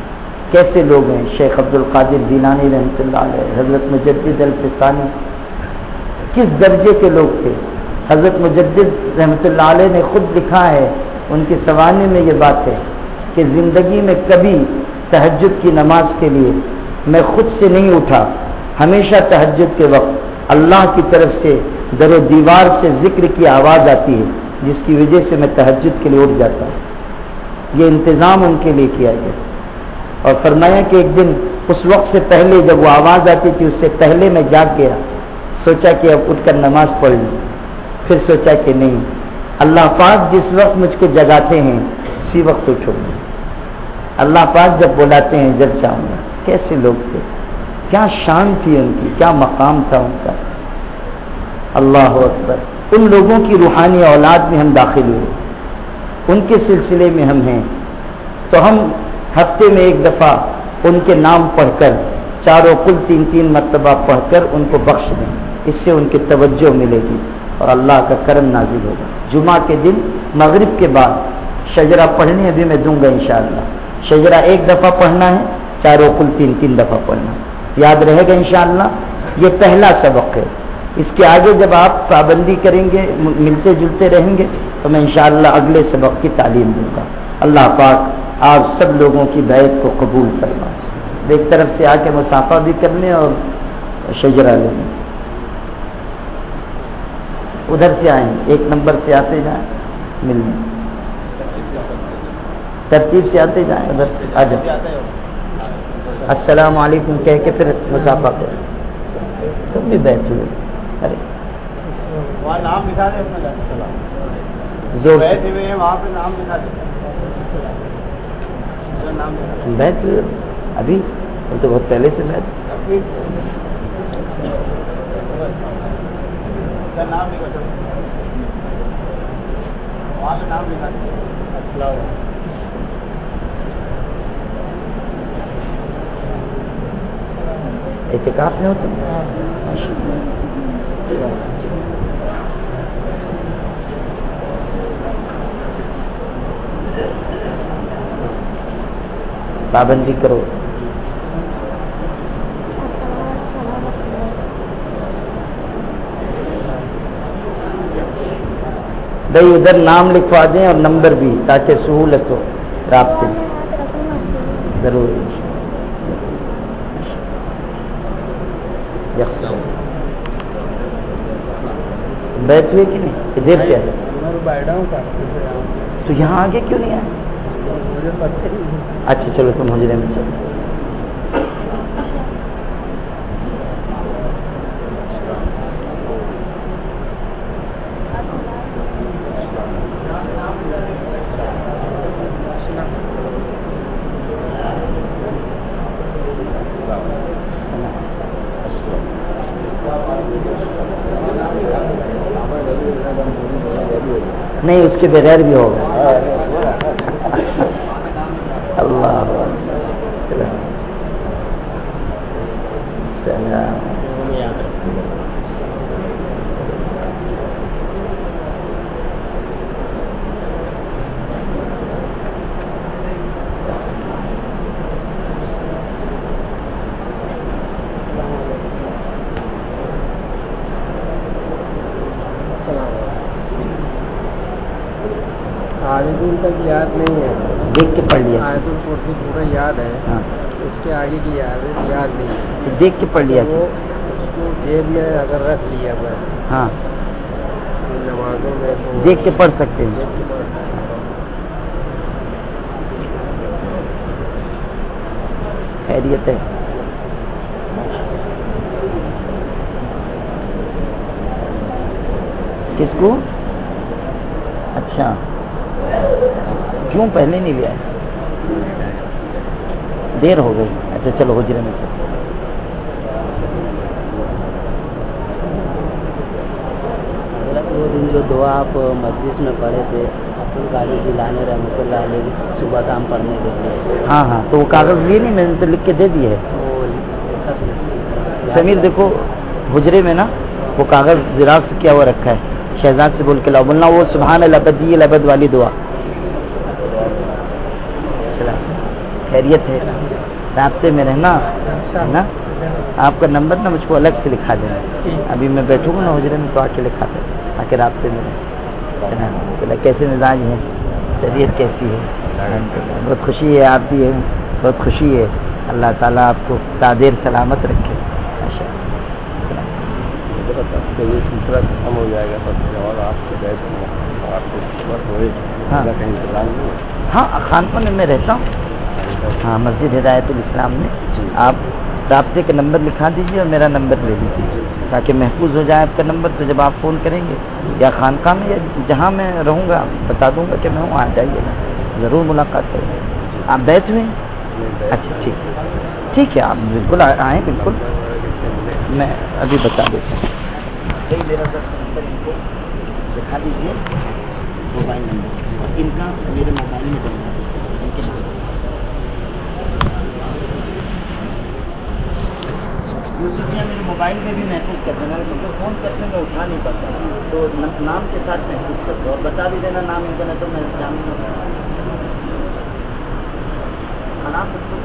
کیسے لوگ ہیں؟ شیخ عبد القادر جینانی رحمۃ اللہ علیہ، حضرت مجدد الفسانی۔ کس درجے کے لوگ تھے؟ حضرت مجدد رحمۃ اللہ علیہ نے خود لکھا ہے، ان کے سوانے میں یہ بات ہے کہ زندگی میں کبھی تہجد کی نماز کے لیے میں خود سے نہیں اٹھا، ہمیشہ تہجد کے وقت اللہ کی طرف سے در و دیوار سے ذکر کی آواز آتی ہے، جس کی وجہ سے میں تہجد کے لیے اٹھ جاتا ہوں۔ یہ انتظام ان کے لیے کیا گیا۔ اور فرمایا کہ ایک دن اس وقت سے پہلے جب وہ آواز آتی تھی، اس سے پہلے میں جاگ گیا، سوچا کہ اب اٹھ کر نماز پڑھ لوں۔ پھر سوچا کہ نہیں، اللہ پاک جس وقت مجھ کو جگاتے ہیں، اسی وقت اٹھوں۔ گا اللہ پاک جب بلاتے ہیں جب جاؤں گا کیسے لوگ تھے؟ کیا شان تھی ان کی؟ کیا مقام تھا ان کا؟ اللہ اکبر۔ ان لوگوں کی روحانی اولاد میں ہم داخل ہوئے۔ ان کے سلسلے میں ہم ہیں۔ تو ہم ہفتے میں ایک دفعہ ان کے نام پڑھ کر، چاروں کل تین تین مرتبہ پڑھ کر ان کو بخش دیں۔ اس سے ان کی توجہ ملے گی اور اللہ کا کرم نازل ہوگا۔ جمعہ کے دن، مغرب کے بعد شجرا پڑھنے ابھی میں دوں گا انشاءاللہ۔ شجرا ایک دفعہ پڑھنا ہے، چاروں کل تین تین دفعہ پڑھنا یاد رہے گا انشاءاللہ، یہ پہلا سبق ہے۔ اس کے آگے جب آپ پابندی کریں گے، ملتے جلتے رہیں گے، تو میں انشاءاللہ اگلے سبق کی تعلیم دوں گا۔ اللہ پاک آپ سب لوگوں کی بیعت کو قبول کرنا ایک طرف سے آ کے مسافہ بھی کر لیں اور شجرا لے لیں۔ ادھر سے آئیں، ایک نمبر سے آتے جائیں، ملنے۔ ترتیب سے آتے جائیں ادھر سے آ جائیں۔ السلام علیکم کہہ کے پھر مسافہ کریں۔ تم بھی بیٹھ ہوئے ارے۔ زور بیچ ابھی؟ وہ تو بہت پہلے سے بیچ اعتکاف میں ہوتا پابندی کرو بھائی ادھر نام لکھوا دیں اور نمبر بھی تاکہ سہولت ہو رابطے ضرور بیٹھ ہوئے کہ نہیں؟ دیر سے تو یہاں آگے کیوں نہیں آئے؟ اچھا چلو تم حجرے میں چلو۔ نہیں اس کے بغیر بھی ہوگا اللہ تک یاد نہیں ہے دیکھ کے پڑھ لیا آیت الکرسی پورا یاد ہے ہاں اس کے آگے کی یاد ہے یاد نہیں ہے تو دیکھ کے پڑھ لیا جیب میں اگر رکھ لیا میں ہاں۔ نمازوں میں تو دیکھ کے پڑھ سکتے ہیں۔ خیریت ہے۔ کس کو؟ اچھا۔ کیوں پہلے نہیں لیا؟ دیر ہو گئی۔ اچھا چلو حجرے میں چلو وہ دعا آپ مسجد میں پڑھے تھے جیلانی رحمۃ اللہ علیہ صبح شام پڑھنے کے لیے۔ ہاں ہاں تو وہ کاغذ لیے نہیں میں نے تو لکھ کے دے دیے۔ وہ سمیر دیکھو حجرے میں نا وہ کاغذ زراکس کیا ہوا رکھا ہے۔ شہزاد سے بول کے لاؤ بولنا وہ سبحان البدی البد والی دعا۔ خیریت ہے۔ رابطے میں رہنا ہے نا؟ آپ کا نمبر نا مجھ کو الگ سے لکھا دینا۔ ابھی میں بیٹھوں گا نا حجرے میں تو آ کے لکھا دیں کے رابطے میں کیسے مزاج ہیں؟ طبیعت کیسی ہے؟ بہت خوشی ہے آپ بھی ہے بہت خوشی ہے۔ اللہ تعالیٰ آپ کو تعدیر سلامت رکھے۔ یہ سلسلہ ختم ہو جائے گا آپ کے بیٹھ ہاں۔ ہاں خانپور میں میں رہتا ہوں۔ ہاں مسجد ہدایت الاسلام میں۔ آپ رابطے کا نمبر لکھا دیجیے اور میرا نمبر لے لیجیے تاکہ محفوظ ہو جائے آپ کا نمبر، تو جب آپ فون کریں گے یا خانقاہ میں یا جہاں میں رہوں گا، بتا دوں گا کہ میں ہوں، آ جائیے گا، ضرور ملاقات کریں آپ بیچ میں اچھا ٹھیک۔ ٹھیک ہے، آپ بالکل آئیں، بالکل۔ میں ابھی بتا دیتا ہوں۔ دکھا دیجیے موبائل نمبر۔ ان کا میرے موبائل میں بننا ان کے نام میرے موبائل میں بھی محفوظ کرتے ہیں مجھے فون کرتے میں اٹھا نہیں پاتا۔ تو نام کے ساتھ محفوظ کرتا ہوں اور بتا بھی دینا نام ان کا، نہ تو میں جان نام